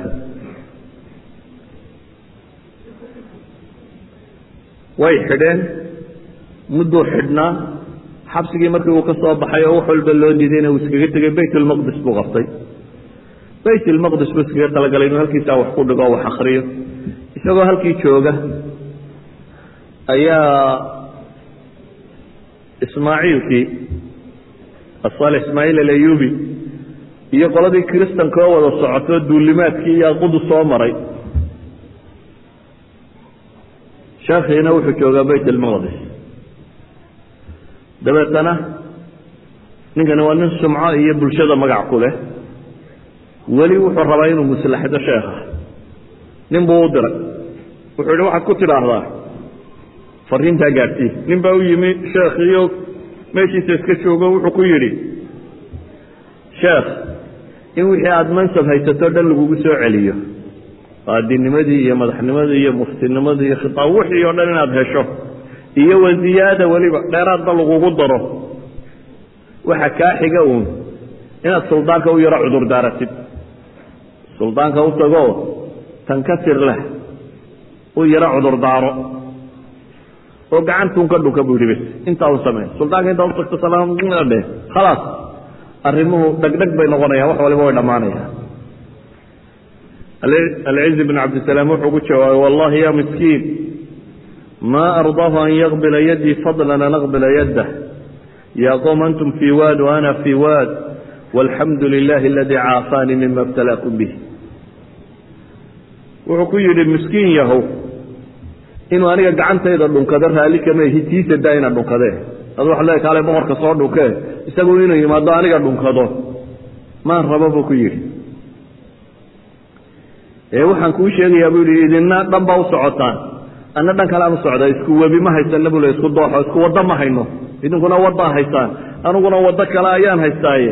way xidheen. Mudduu xidhnaa xabsigii markii uu ka soo baxay oo wax walba loo diidayna uu iskaga tegey bayt ulmaqdis buu qabtay. Bayt ulmaqdis buu iskaga talagalay inuu halkiisaa wax ku dhigo o wax akriyo isagoo halkii jooga ayaa ismaaciilkii asaalex ismaaciil alayubi iyo qoladii kiristanka oo wada socoto duulimaadkii iyo aqudu soo maray sheekhiina wuxuu joogaa bayt almaqdis dabeetana ninkani waa nin sumco iyo bulshada magac ku leh. Weli wuxuu rabaa inuu muslaxdo sheekha. Nin buu u diray. Wuxuu yihi waxaad ku tidhaahdaa? Fariintaa gaadhsii nin baa u yimi sheekhiyo meeshiisa iska joogo wuxuu ku yidhi sheekh in wixii aada mansab haysato dhan lagugu soo celiyo qaadinimadii iyo madaxnimadii iyo muftinimadii iyo khitaab wixii oo dhan inaad hesho iyo waziyaada weliba dheeraadba lagugu daro. Waxa kaa xiga uun inaad suldaanka u yaro cudur daaratid. Suldaanka u tagoo tankasir leh u yaro cudur daaro. Oo gacantuun ka dhunka buu yidhi intaa u samee suldaanka intaa u tagto salaam dheh? Khalaas arrimuhu dhegdheg bay noqonayaan wax waliba way dhammaanayaan alciz bn cabdisalaam wuxuu ku jawaabay wallahi ya miskiin ma ardaahu an yaqbila yadii fadlan an aqbila yadah ya qowm antum fii waad wa ana fii waad. Walxamdu lilahi aladii caafaanii mima ibtalaakum bih wuxuu ku yidhi miskiin yahow inuu aniga gacantayda dhunkado raalli kama ihi tiisa daa ina dhunkadee adu waxa le kaale boqorka soo dhunkee isagu inuu yimaado aniga dhunkado maan rabo buu ku yidhi ee waxaan kuu sheegayaa buu yidhi idina dhan baa u socotaan. Anna dhan kalean u isku webi ma haysana buu le isku dooxo isku waddo ma hayno. Idinkuna waddaa haystaan aniguna waddo kale ayaan haystaaye.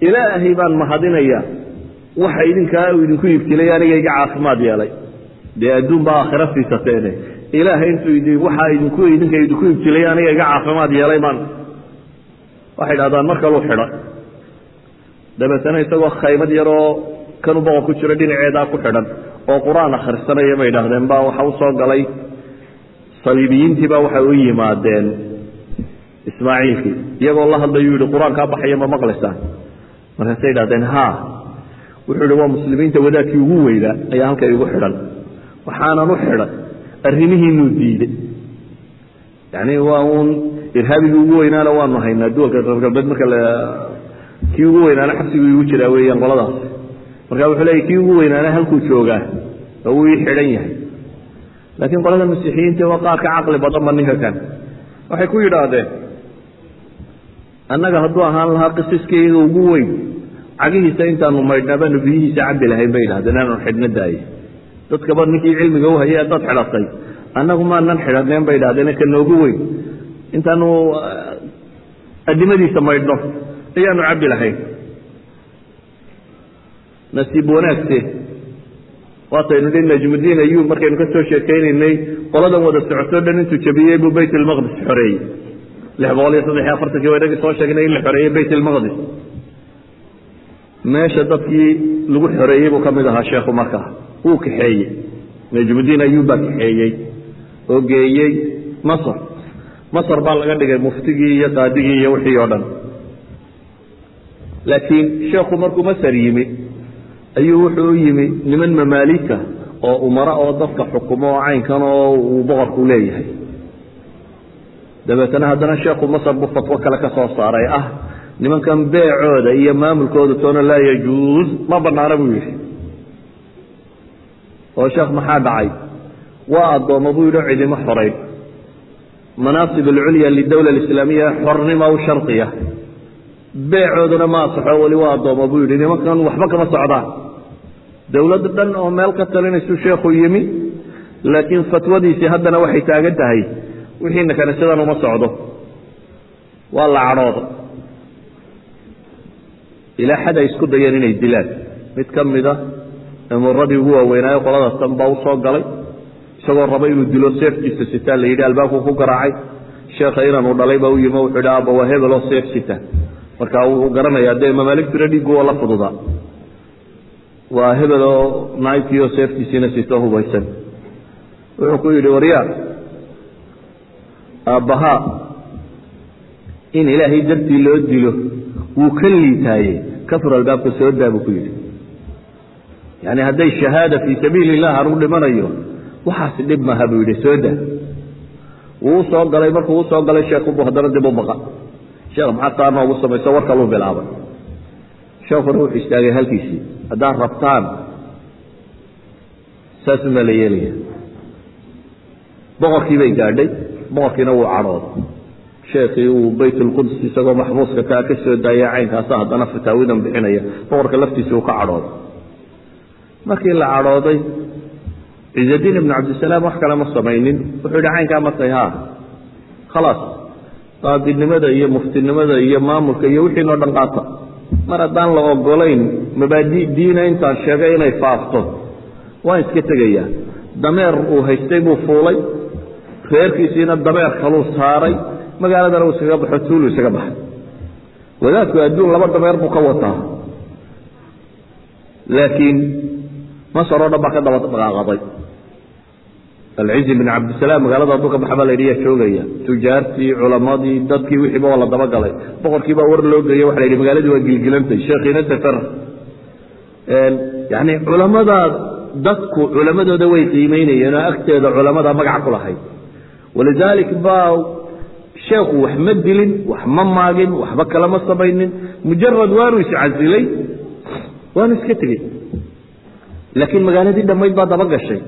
Ilaahay baan mahadinaya waxa idinkaa uu idinku ibtilay aniga iga caafimaad yeelay. Dee adduun baa aakhira siisateene ilaahay intuu waxaa idinku idinka idinku ibtilay aniga iga caafimaad yeelay baan. Waxay dhahdaan mar kaluu xidha dabeetana isagoo khaymad yaroo kanu boqor ku jiro dhinaceedaa ku xidhan oo qur'aan akhrisanaya bay idhahdeen baa waxa u soo galay. Saliibiyiintii baa waxay u yimaadeen ismaaciilkii iyagoo la hadlayuu yihi qur'aankaa baxaya ma maqlaysaan markaasay idhahdeen ha wuxuu yihi waa muslimiinta wadaadkii ugu weynaa ayaa halka igu xidhan. Waxaanan u xidhan arrimihiinuu diiday yani waa uun irhaabigii ugu weynaana waanu haynaa duwalka reer galbeed marka kii ugu weynaana xabsiguu igu jiraa weeyaan qoladaas marka wuxuu leeyay kii ugu weynaana halkuu joogaa oo wuu ii xidhan yahay. Laakiin qolada masiixiyiinta waa qaar ka caqli badanba ninka kan waxay ku yidhaahdeen annaga hadduu ahaan lahaa qisiskayga ugu weyn cagihiisa intaanu maydhnaa baanu biyihiisa cabbi lahayn bay idhahdeen aanu xidhno daaye. Dadkaba ninkii cilmiga u hayay dad xidhatay annagu maanan xidhaneen bay idhahdeen ka noogu weyn intaanu adimadiisa maydhno ayaanu cabbi lahayn nasiib wanaagse. Waataynu dhi najmudiin ayub markaynu ka soo sheekaynaynay qoladan wada socotoo dhan intuu jabiyey buu bayt almaqdis xoreeyey lix boqol iyo saddex iyo afartankii waa inagii soo sheegnay in la xoreeyey bayt almaqdis meesha dadkii lagu xoreeyey buu ka mid ahaa sheekhu markaa wuu kaxeeyey. Najmudiin ayub baa kaxeeyey. Oo geeyey masr masr baa laga dhigay muftigii iyo qaadigii iyo wixii oo dhan. Laakiin sheekhu markuu masr yimi ayuu wuxuu u yimi niman mamaalika oo umara oo dadka xukumo oo caynkan oo uu boqorku leeyahay. Dabeetana haddana sheekhu masar buu fatwo kale ka soo saaray. Ah nimankan beecooda iyo maamulkooda toona laa yajuus ma banaana buu yidhi. Oo sheekh maxaa dhacay? Waa addoommo buu yidhi cidimo xorayn manaasib alculya lidawla alislaamiya xornima u shardiya beecoodana ma asaxo weli waa addoommo buu yidhi. Nimankan waxba kama socdaan dowlad dhan oo meel ka talinaysu sheekhu yimi laakiin fatwadiisii haddana waxay taagan tahay wixiina kanisadan uma socdo. Waa la cadhooda ilaa xad ay isku dayeen inay dilaan. Mid ka mida emuradii ugu waaweynaayo qoladaas dan baa u soo galay. Isagoo raba inuu dilo seeftiisa sitaa la yidhi albaabku ku garaacay. Sheekha inanuu dhalay baa u yimi wuxuu yidhi aaba waa hebeloo seef sita. Marka wuu garanayaa dee mamaaligtuna dhiiggu waa la fududaa waa hebeloo naybkiioo seeftiisiina sito hubaysan wuxuu ku yidhi waryaa aabbahaa in ilaahay dartii loo dilo wuu ka liitaaye. Kafur albaabka soo daa buu ku yidhi. Yani hadday shahaada fii sabiili illah anuu dhimanayo waxaasi dhib maha buu yidhi soo daa. Wuu u soo galay markuu u soo galay sheekhubu haddana dib u baqa. Sheekh maxaa taa noogu samayso? War kaluu bilaabay. Sheekuna wuxuu istaagay halkiisii haddaad rabtaan saasumaa la yeelaya. Boqorkii gaadhay boqorkiina wuu cadhooday. Sheekii uu baytulquds isagoo maxbuuska kaa ka soo daaya caynkaasa haddana fataawidan bixinaya. Boqorka laftiisa uu ka cadhooday. Markii la cadhooday ciizadiin ibnu cabdisalaam wax kale ma samaynin. Wuxuu yidhi caynkaa markay haa khalaas qaadinimada iyo muftinimada iyo maamulka iyo wixii noo dhan qaata mar haddaan la ogolayn mabaadi diina intaan sheegay inay faafto. Waan iska tegayaa. Dameer uu haystay buu fuulay. Reerkiisiina dameer kaluu saaray. Magaaladana uu iskaga baxo tuulu isaga baxay. Wadaadku adduun laba dameer buu ka wataa. Laakiin masar oo dhan baa ka daba dhaqaaqaday alcizi bin cabdisalaam magaalada hadduu ka baxa baa la yidhi yaa joogaya tujaartii culamadii dadkii wixiiba waa la dabagalay. Boqorkii baa war loo geeyo waxa la yidhi magaaladii waa gilgilantay sheekhiina safar. Yani culamada dadku culamadooda way qiimeynayeen oo agteeda culamada magac ku lahayd. Walidalik baa sheekhu wax ma dilin wax ma maagin waxba kalama samaynin. Mujarad waanu iscasilay waanu iska tegey. Laakiin magaaladii dhammayd baa daba gashay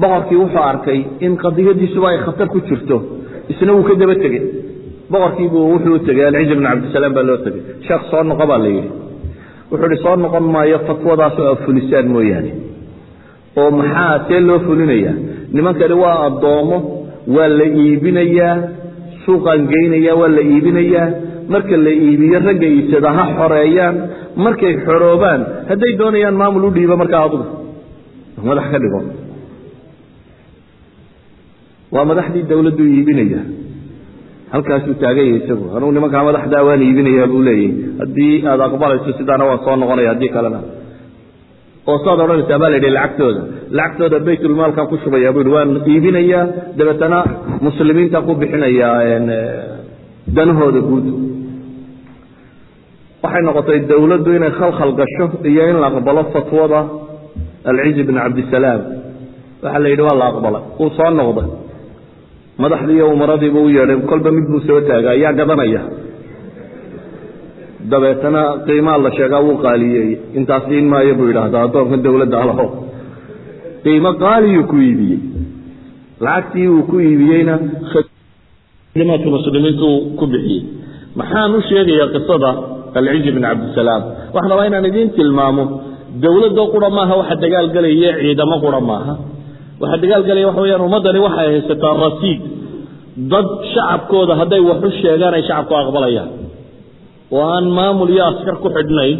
boqorkii wuxuu arkay in qadiyadiisuba ay khatar ku jirto isna wuu ka daba tegey boqorkiibuu wuxuu tegey alcizi bn cabdisalaam baa loo tegey sheekh soo noqo baa la yidhi. Wuxuu ihi soo noqon maayo fatwadaasoo a fulisaan mooyaane oo maxaa see loo fulinayaa? Nimankani waa addoomo waa la iibinayaa suuqaan geynaya waa la iibinayaa. Marka la iibiyo ragga iibsada ha xoreeyaan. Markay xoroobaan hadday doonayaan maamul u dhiibo markaa adugu. Madax ka dhigo waa madaxdii dawladdu iibinaya. Halkaasuu taaganya isagu. Anugu nimankaa madaxdaa waan iibinayaa buu leeyahy haddii aad aqbalayso sidaana waan soo noqonaya haddii kalena. Oo saad odhanaysaa baa la yidhi lacagtooda. Lacagtooda baytulmaalkan ku shubaya buu yidhi waan iibinayaa dabeetana muslimiinta ku bixinayaa danahooda guud. Waxay noqotay dawladdu inay khalkhal gasho iyo in la aqbalo fatwada alcizi bn cabdisalaam. Waxaa la yidhi waa la aqbalay. Uu soo noqday madaxdii iyo umaradiibu u yeedhay kolba mid buu soo taaga ayaa gadanaya. Dabeetana qiimaa la sheegaa wuu qaaliyey intaas siin maayo buu yidhaahdaa addoonka dawladda alaho qiimo qaaliyuu ku iibiyey. Lacagtii uu ku iibiyeyna khidmaadka muslimiintu ku bixiyey. Maxaan u sheegayaa qisada alcizi bn cabdisalaam. Waxaan rabaa inaan idiin tilmaamo dawladdo qura maaha waxa dagaalgelaya ciidamo qura maaha waxa dagaalgelaya waxa weyaan ummaddani waxay haysataa rasiid. Dad shacabkooda hadday wax u sheegaan ay shacabku aqbalayaan. Oo aan maamul iyo askar ku xidhnayn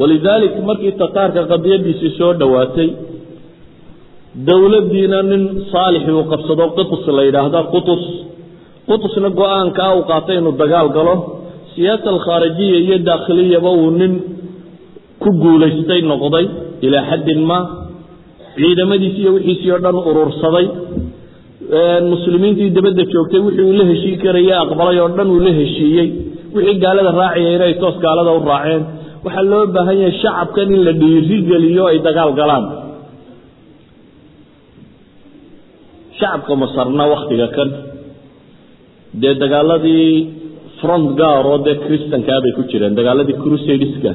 walidaalik markii tataarka qadiyadiisii soo dhowaatay dowladdiina nin saalixi uu qabsado qutus la yidhaahda qutus. Qutusna go'aankaa uu qaatay inuu dagaal galo. Siyaasa alkhaarijiya iyo daakhiliyaba uu nin ku guulaystay noqday ilaa xaddin ma ciidamadiisi iyo wixiisii oo dhan urursaday. Muslimiintii dabadda joogtay wixii uu la heshii karaya aqbalay oo dhan uu la heshiiyey. Wixii gaalada raacaya inay toos gaalada u raaceen. Waxaa loo baahan yahay shacabkan in la dhiirigeliyo ay dagaal galaan. Shacabka masarna wakhtiga kan. Dee dagaaladii front gaar oo dee christankaa bay ku jireen dagaaladii crusadeska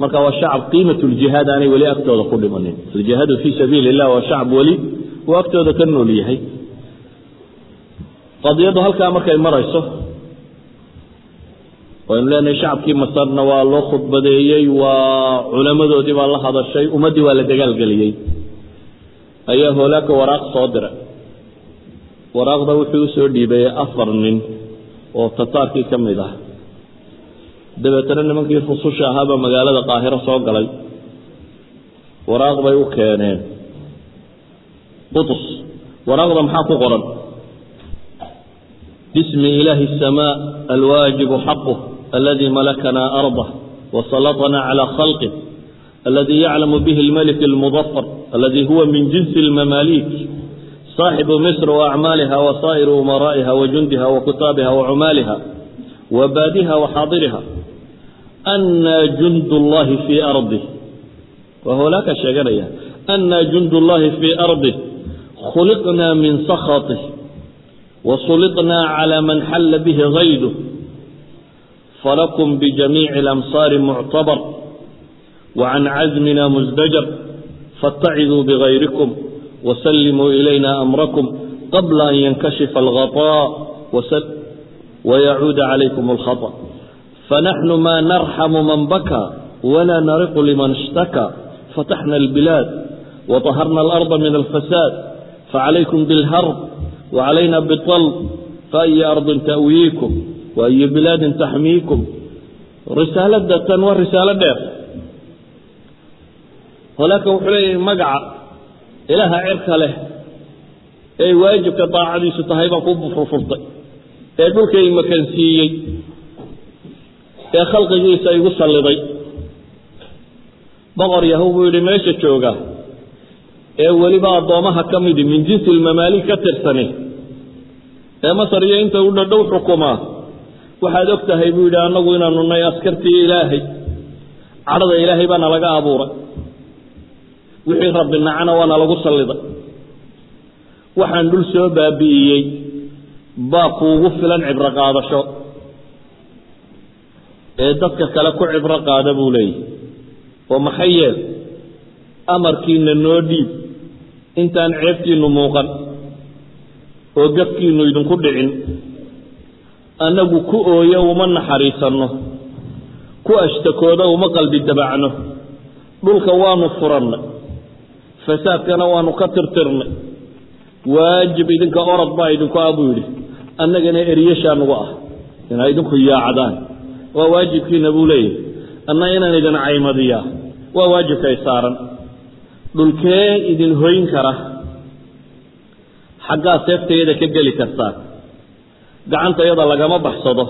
marka waa shacab qiimat ljihaad aanay weli agtooda ku dhimanin. Aljihaadu fii sabiili illah waa shacab weli uu agtooda ka nool yahay. Qadiyaddu halkaa markay marayso waynu leenahay shacabkii masarna waa loo khudbadeeyey waa culamadoodii baa la hadashay ummaddii waa la dagaalgeliyey. Ayaa hoolaaka waraaq soo diray waraaqda wuxuu u soo dhiibayey afar nin oo tataarkii ka mid ah dabeetana nimankii rususha ahaabaa magaalada qaahiro soo galay waraaq bay u keeneen qutus waraaqda maxaa ku qoran bismi ilaahi الsamaa alwaajibu xaqh aladi malakanaa arضه wasalطnaa calى khalqه aladi yaclamu bihi اlmalik اlmudafar aladi huwa min jinsi اlmamaalik صaaxibu misr وأcmaaliha وsaaئir umaraa'iha وajundiha وkutaabiha وcumaaliha وbaadiha وxaadiriha أnaa jund اllahi fii arضih waa hoolaaka sheeganaya أnaa jund اllahi fii arضih khuliqnaa min sakhaطih وsuliطnaa calى man xalla bihi غayduh falakm bjamiici اlamsaari muctabar وcan cazmina musdajar faاtaciduu bغayrikum وسلموا إلينا أمركم قبل أن ينكشف الغطاء ويعود fanaxnu maa narxamu man baka walaa nariqu liman ishtaka fataxna albilaad waaharna alarda min alfasaad facalaykum bilharb wacalayna bialb faayi ardin ta'wiyiikum waayu bilaadin taxmiikum risaalada tan waa risaalo dheer holaaka wuxuu leeyahay magaca ilaaha cirka leh ee waajibka daacadiisu tahay baa ku furfurtay ee dhulkay makansiiyey ee khalqigiisa igu salliday boqor yahow buu yidhi meesha jooga ee weliba addoommaha ka midi min jinsi ilmamaalik ka tirsani ee masar iyo inta u dhadhow xukumaa waxaad og tahay buu yidhi annagu inaanu nay askartii ilaahay. Cadhada ilaahay baana laga abuuray wixii rabbi nacana waana lagu salliday waxaan dhul soo baabi'iyey. Baa kuugu filan cibro qaadasho ee dadka kale ku cibro qaada buu leeyahy oo maxay yeel amarkiina noo dhiib. Intaan ceebtiinnu muuqan oo gafkiinnu idinku dhicin annagu ku ooyo uma naxariisanno ku ashtakooda uma qalbi dabacno. Dhulka waanu furannay fasaadkana waanu ka tirtirnay. Waajib idinka orod baa idinku ah buu yidhi annagana eryashaa nagu ah. Inaa idinku yaacdaan waa waajibkiina buu leeyahay. Anna inaan idin caymadiyaa. Waa waajibkay saaran. Dhulkee idin hoyn kara? Xaggaa seeftayada ka geli kartaan gacantayada lagama baxsado.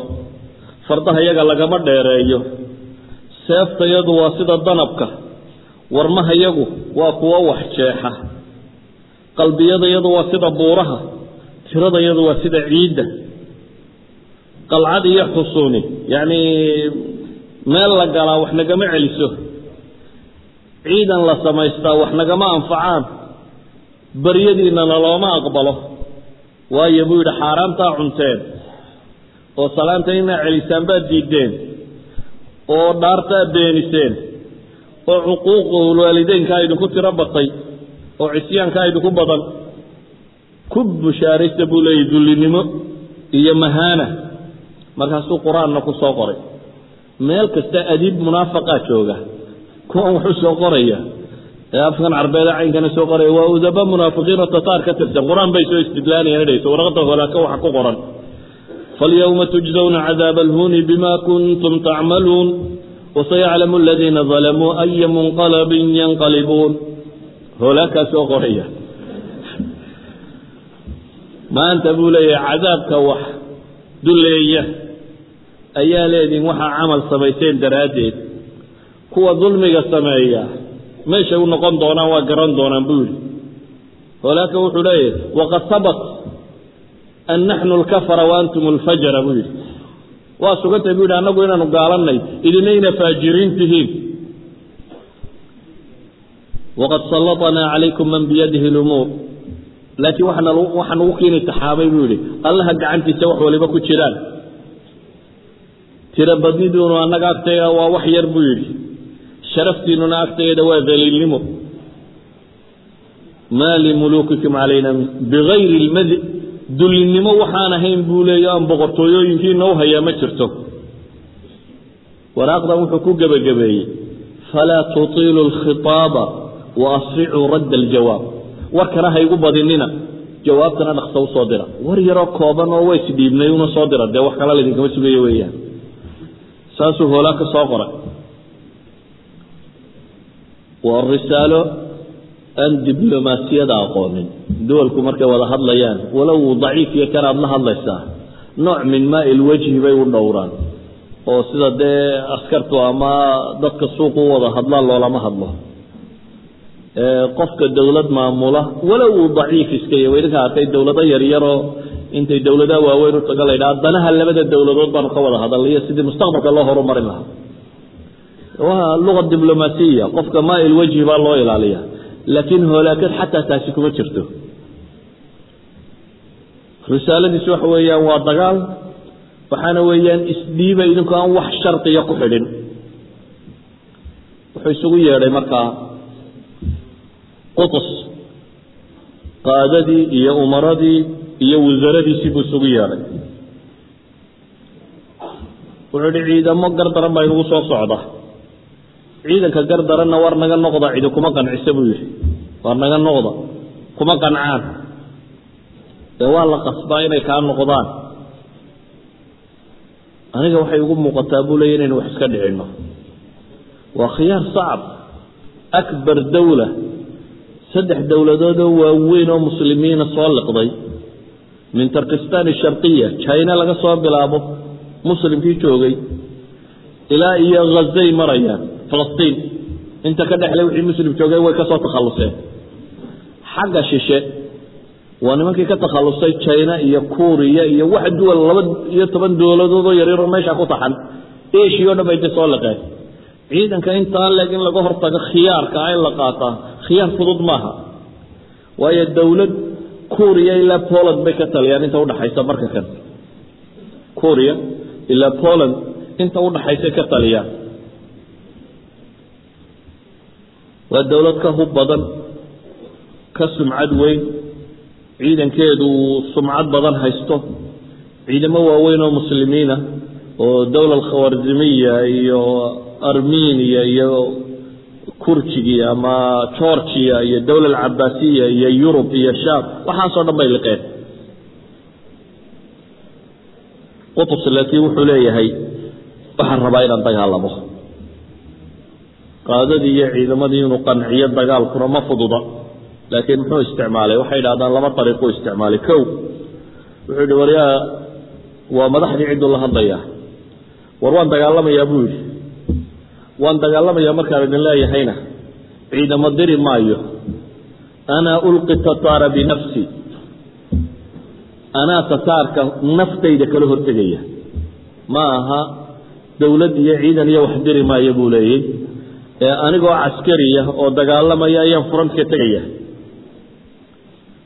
Fardaha yaga lagama dheereeyo. Seeftayadu waa sida danabka. Warmahayagu waa kuwo wax jeexa. Qalbiyadayadu waa sida buuraha. Tiradayadu waa sida ciidda qalcad iyo xusuuni yacnii meel la galaa wax nagama celiso. Ciidan la samaystaa wax nagama anfacaan. Baryadiinnana looma aqbalo. Waayo buu yidhi xaaraantaa cunteen. Oo salaanta inaa celisaan baad diideen oo dhaartaa beeniseen. Oo cuquuqul waalideynkaa idinku tiro batay. Oo cisyaankaa idinku badan. Ku bushaaraysta buu leeyahy dullinimo iyo mahaana markaasuu qur'aanna ku qoray. Meel kasta adiib munaafaqaa jooga. Kuwan waxu soo qoraya. Ee afkan carbeed caynkana soo qoraya waa udaba munaafiqiino tataar ka tirsan. Qur'aan bay soo istidlaanayaandhayso warqada holaaka waxa ku qoran. Falyawma tujzawna cadaaba alhuni bima kuntum tacmaluun wasayaclamu aladiina dalamuu aya munqalabin yanqalibuun. Holaakaa soo qoraya. Maanta buu leeyahay cadaabka wax duleeya ayaa leediin waxaa camal samayseen daraaddeed. Kuwa dulmiga sameeya meeshay u noqon doonaan waa garan doonaan buu yidhi. Walaakin wuxuu leeyahay waqad sabat an naxnu alkafara wa antum alfajara buu yidhi. Waa sugantay buu yidhi annagu inaanu gaalanay idinayna faajiriin tihiin. Waqad sallatanaa calaykum man biyadihi lumuur laakiin waxaa nagu keeni taxaabay buu yidhi. Allaha gacantiisa wax waliba ku jiraan tiro badniduunu annaga agtayda waa wax yar buu yidhi. Sharaftiinuna agtayda waa daliilnimo maa limuluukikum calayna bigayri lmadi dullinimo waxaan ahayn buu leeya aan boqortooyooyinkiina u hayaa ma jirto. Waraaqdan wuxuu ku gebagabeeyey. Falaa tutiilu lkhitaaba wa asricuu radda aljawaab. Warkana ha igu badinina. Jawaabtana dhaqsa u soo dira. War yaroo kooban oo ways dhiibnay una soo dira. Dee wax kala laydinkama sugayo weeyaan saasuu hoolaa ka soo qoray. Waa risaalo aan diblomaasiyada aqoonin. Duwalku markay wada hadlayaan walow daciif iyo kan aada la hadlaysaa. Nooc min maai lwajhi bay u dhowraan. Oo sida dee askartu ama dadka suuqu u wada hadlaan loolama hadlo. Qofka dowlad maamula walow uu daciif iska yahy idinka arkay dowlado yaryaroo intay dowladaha waaweyn u taga danaha labada dowladood baanu ka wada hadalaiyo sidii mustaqbalka loo horumarin lahaa. Waa luga diblomaasiya. Qofka maail wajhi baa loo ilaaliya laakiin hoolaakad xataa taasi kuma jirto. Risaaladiisu waxa weeyaan waa dagaal waxaana weeyaan isdhiiba idinku aan wax shardiya ku xidhin. Wuxuu isugu yeedhay markaa qutus qaadadii iyo umaradii iyo wasaradiisii buu isugu yeedhay wuxuu ihi ciidamo gardaran baa inugu soo socda. Ciidanka gardaranna war naga noqda cidi kuma qancisa buu yidhi. War naga noqda kuma qancaan. Dee waa la qasbaa inay kaa noqdaan. Aniga waxay ugu muuqataa buu leeya inaynu wax iska dhicinno waa khiyaar sacab. Akbar dawla. Saddex dowladoodoo waaweyn oo muslimiina soo liqday min tarkistan sharqiya china laga soo bilaabo muslimkii joogay ilaa iyo hazay marayaan falastiin. Inta ka dhexle wixii muslim joogay way ka soo takhalluseen. Xagga shishe waa nimankii ka takhallusay china iyo kuuriya iyo wax duwal laba iyo toban dowladoodoo yaryaroo meesha ku taxan. Eshiya o dhan bay intay soo liqeen. Ciidanka intaa leeg in laga hortago khiyaarka ah la qaataa khiyaar fudud maaha. Waayo dowlad kuuriya ilaa poland bay ka taliyaan inta udhaxaysa marka kan kuuriya ilaa poland inta udhaxaysay ka taliyaan waa dowlad ka hub badan ka sumcad weyn. Ciidankeedu uu sumcad badan haysto. Ciidamo waaweyn oo muslimiina oo dowla alkhawarzimiya iyo armeniya iyo kurjigi ama georgia iyo dowla alcabaasiya iyo yurub iyo shaam waxaasoo dhan bay liqeen qutus laakiin wuxuu leeyahay waxaan rabaa inaan dagaalamo. Qaadadii iyo ciidamadii inuu qanciyo dagaalkuna ma fududa laakiin muxuu isticmaalay? Waxay idhahdaan laba ariiquu isticmaalay kow. Wuxuu yihi waryaa waa madaxdii cidduu la hadlayaa. War waan dagaalamayaa buu yidhi waan dagaalamayaa markaan idin leeyahayna. Ciidamo diri maayo. Anaa ulqi tataara binafsi anaa tataarka naftayda kala hortegaya. Ma aha dowlad iyo ciidan iyo wax diri maayo buu leeyey ee anigoo caskariya oo dagaalamaya ayaan furantka tegaya.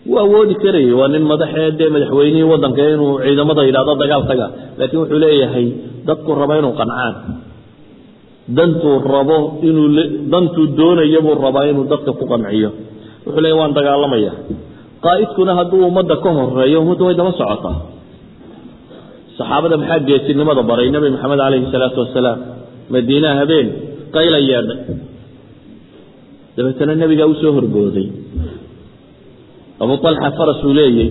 Wuu awoodi karayay waa nin madaxee dee madaxweynihii waddanka inuu ciidamada yidhahdo dagaal taga laakiin wuxuu leeyahay dadku raba inuu qancaan dantuu rabo inuu dantuu doonaya buu rabaa inuu dadka ku qanciyo. Wuxuu leeyahy waan dagaalamaya. Qaa'idkuna hadduu ummadda ka horeeyo ummadda way daba socotaa. Saxaabada maxaa geesinimada baray? Nebi maxamed calayhi salaatu wasalaam madiinaha habeen qayla yeedhay dabeetana nebigaa u soo horbooday abu alxa farasuu leeyey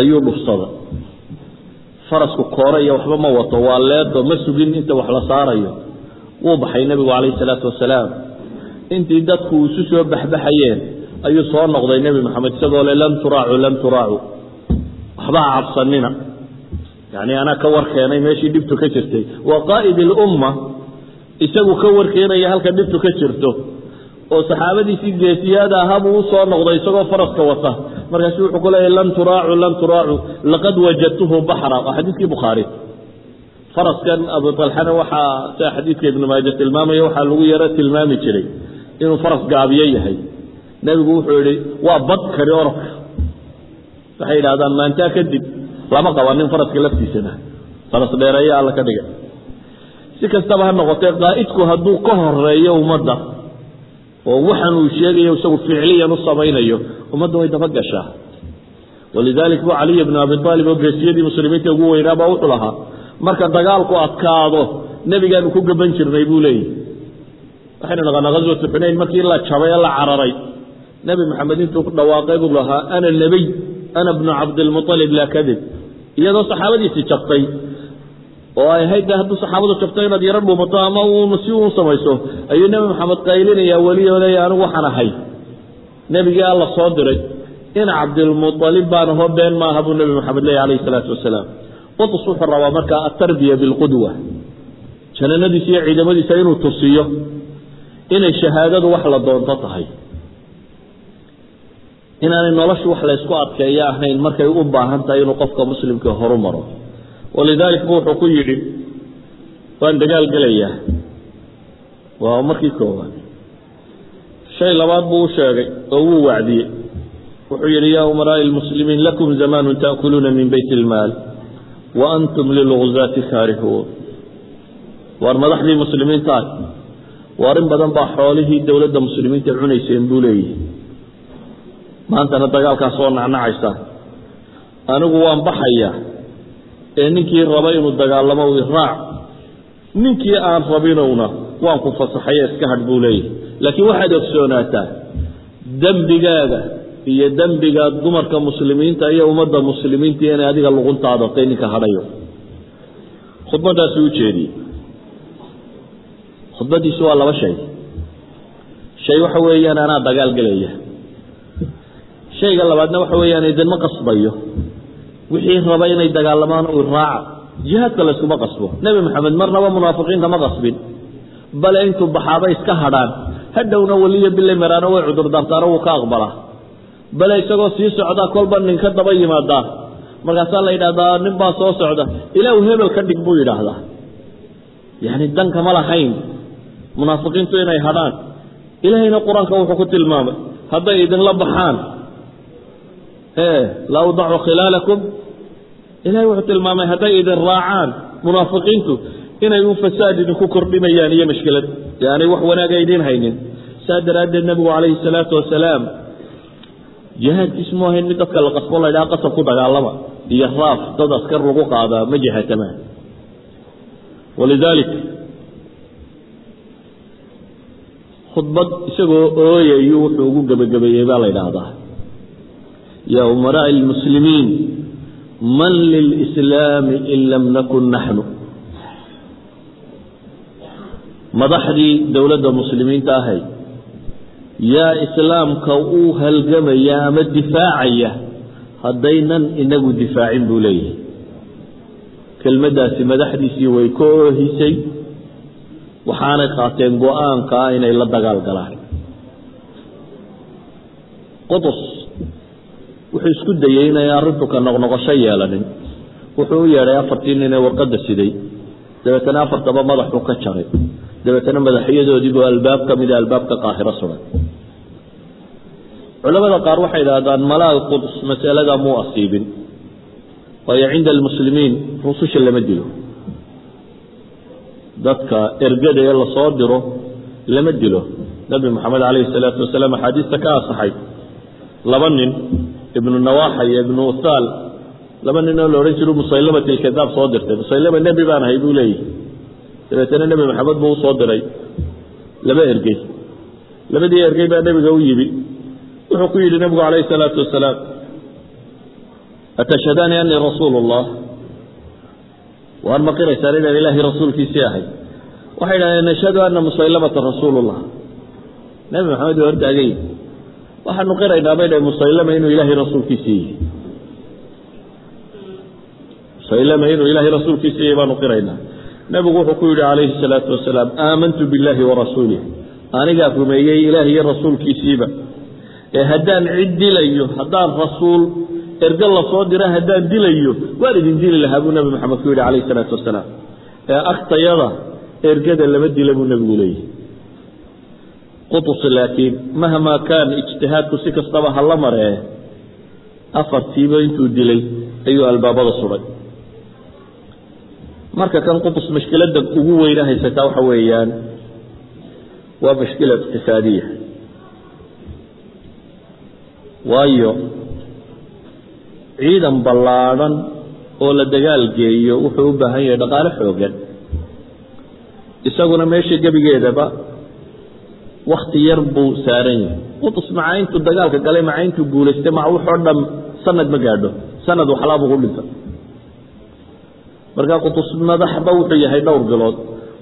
ayuu dhufsada farasku koore iyo waxba ma wato waa leedo ma sugin inta wax la saarayo. Wuu baxay nebigu calayhi salaatu wasalaam. Intii dadku isu soo baxbaxayeen ayuu soo noqday nebi maxamed isagoo le lam turaacu lam turaacu. Waxba ha cabsanina. Yacni anaa ka warkeenay meeshii dhibtu ka jirtay. Waa qaa'id ilumma isagu ka warkeenaya halka dhibtu ka jirto oo saxaabadiisii geesiyaada ahaabuu u soo noqday isagoo faraska wata. Markaasu wuxuu ku leeyahy lan turaacu lan turaacu laqad wajadtuhu baxra. Waa xadiiskii bukhaari faraskan abu talxana waxaa sida xadiidka ibnu maaja tilmaamaya waxaa lagu yaro tilmaami jiray inuu faras gaabiyo yahay. Nebigu wuxuu yihi waa bad kari orodka waxay yidhahdaan maantaa kadib lama qabanin faraska laftiisana. Faras dheereeya alla ka dhigay si kastaba ha noqotee qaa'idku hadduu ka horeeyo ummadda oo waxaan uu sheegayo isagu ficliyan u samaynayo ummadda way daba gashaa. Walidalik bu caliy bnu abi aalib oo geesiyadii muslimiinta ugu weynaabaa wuxuu lahaa. Marka dagaalku adkaado nebigaanu ku gaban jirnay buu leeyahy waxaynu naqaanaa ghaswatu xunayn markii la jabay ee la cararay. Nebi maxamed intuu ku dhawaaqay buu lahaa ana nebiy ana bnu cabdilmualib laa kadib. Iyadoo saxaabadiisii jabtay oo ay ahayd hadduu saxaabadu jabto inaad yaro dhuumato ama si uun samayso ayuu nebi maxamed qaylinayaa leeya anigu waxaan ahay. Nebigii alla soo diray in cabdilmualib baan aho been maaha buu nebi maxamed leeya alayhi salaatu wasalaam. Qutus wuxuu rabaa markaa atarbiya bilqudwa jananadiisa iyo ciidamadiisa inuu tusiyo inay shahaadadu wax la doonto tahay. Inaanay noloshu wax laysku adkeeyo ahayn markay u baahan tahay inuu qofka muslimka horu maro walidaalika bu wuxuu ku yidhi waan dagaal gelayaa. Waa markii koowaad. Shay labaad buu u sheegay oo wuu wacdiyey. Wuxuu yidhi yaa umaraa'i اlmuslimiin lakum zamaanu taakuluuna min beyt اlmaal wa antum lilgzaati kaarihuun. Waar madaxdii muslimiintaah waar in badan baa xoolihii dowladda muslimiinta cunayseen buu leeyihi maantana dagaalkaa soo nacnacaysaan anigu waan baxayaa ee ninkii raba inuu dagaalamo iraac ninkii aan rabinowna waan ku fasaxaye iska hadh buu leeyahy laakiin waxaad ogsoonaataa dembigaaga iyo dembiga dumarka muslimiinta iyo ummadda muslimiinta inay adiga luguntaadatay ninka hadhayo. Khudbadaasuu u jeediyey. Khudbadiisu waa laba shay. Shay waxa weeyaan anaa dagaal gelaya shayga labaadna waxa weeyaan idinma qasbayo wixii raba inay dagaalamaan raaca jihaadka layskuma qasbo. Nebi maxamed marnaba munaafiqiinta ma qasbin. Bale intuu baxaaba iska hadhaan hadhowna weliyo bilay maraano way cudurdaartaano wuu ka aqbalaa bale isagoo sii socdaa kolba ninka daba yimaadaa markaasaa la yidhahdaa nin baa soo socda ilaahu hebel ka dhig buu yidhaahdaa. Yacni dankama lahayn. Munaafiqiintu inay hadhaan. Ilaahayna qur'aanka wuxuu ku tilmaamay hadday idinla baxaan la awdacu khilaalakum. Ilahay wuxuu tilmaamay hadday idin raacaan munaafiqiintu inay u fasaad idinku kordhinayaan iyo mashkilad. Aanay wax wanaaga idiin haynin. Saa daraaddeed nebigu calayhi salaatu wasalaam jihaadkiisu mu ahayn mid dadka la qasbo la ydhaha qasab ku dagaalama. Iyo raaf dad askar lagu qaadaa ma jihaatamaan. Walidaalik khudbad isagoo ooyayu wuxuu ugu gebagabeeyey baa la ydhaahdaa ya umaraaءi اlmuslimiin man lilslaami in lam nakun naxnu madaxdii dowladda muslimiinta ahay yaa islaamka u halgamaya ama difaacaya haddaynan inagu difaacin buu leeyahay kelmaddaasi madaxdiisii way ka oohisay waxaanay qaateen go'aanka inay la dagaal galaan qudus wuxuu isku dayey inay arrintu ka noqnoqosho yeelanin. Wuxuu u yeedhay afartii nin ee warqadda siday. Dabeetana afartaba madaxuu ka jaray. Dabeetana madaxyadoodiibuu albaab ka mida albaabka qaahiro sugan. Culamada qaar waxay idhaahdaan malaal quds masalada muu asiibin? Waayo cinda almuslimiin rususha lama dilo. Dadka ergada ee la soo diro lama dilo. Nebi moxamed calayhi salaatu wasalaam axaadiista ka asaxay. Laba nin ibnu nawaaxa iyo ibnu uthaal laba nin oo la odhan jiru musaylamat ilkadaab soo dirtay. Musaylama nebi baan ahay buu leeyahy dabeetana nebi maxamed buu u soo diray. Laba ergey. Labadii ergey baa nebiga u yimi. Wuxuu ku yidhi nebigu calayhi salaatu wasalaam atashhadaani anii rasuulu اllah waan maqiraysaan inaan ilaahay rasuulkiisii ahay. Waxay idhahdeen nashhadu ana musaylamata rasuulu llah nebi maxamed waa hortaagay waxaanu qiraynaa bay dhahay musaylama inuu ilaahay rasuulkiisii yihi musaylama inuu ilaahay rasuulkiisii yahay baanu qiraynaa nebigu wuxuu ku yidhi calayhi الsalaatu wasalaam aamantu biاllahi warasuulih anigaa rumeeyey ilaah iyo rasuulkiisiiba ee haddaan cid dilayo haddaan rasuul erge lasoo dira haddaan dilayo waan idin dili lahaa buu nebi maxamed ku yidhi calayh isalaatu wasalaam ee agtayada ergada lama dila buu nebigu leeyahy qutus laakiin mahmaa kaan ijtihaadku si kastaba hala maree afartiiba intuu dilay ayuu albaabada suday marka kan qutus mashkiladda ugu weyna haysataa waxa weeyaan waa mashkila iqtisaadiya. Waayo ciidan ballaadhan oo la dagaal geeyo wuxuu u baahan yahay dhaqaale xoogan isaguna meesha gebigeedaba wakti yar buu saaran yahay. Qutus maca intuu dagaalka galay maca intuu guulaystay maca wuxoo dham sanad ma gaadho. Sanad waxlaabuu dhinta markaa qutus madaxba wuxuu yahay dhowr bilood.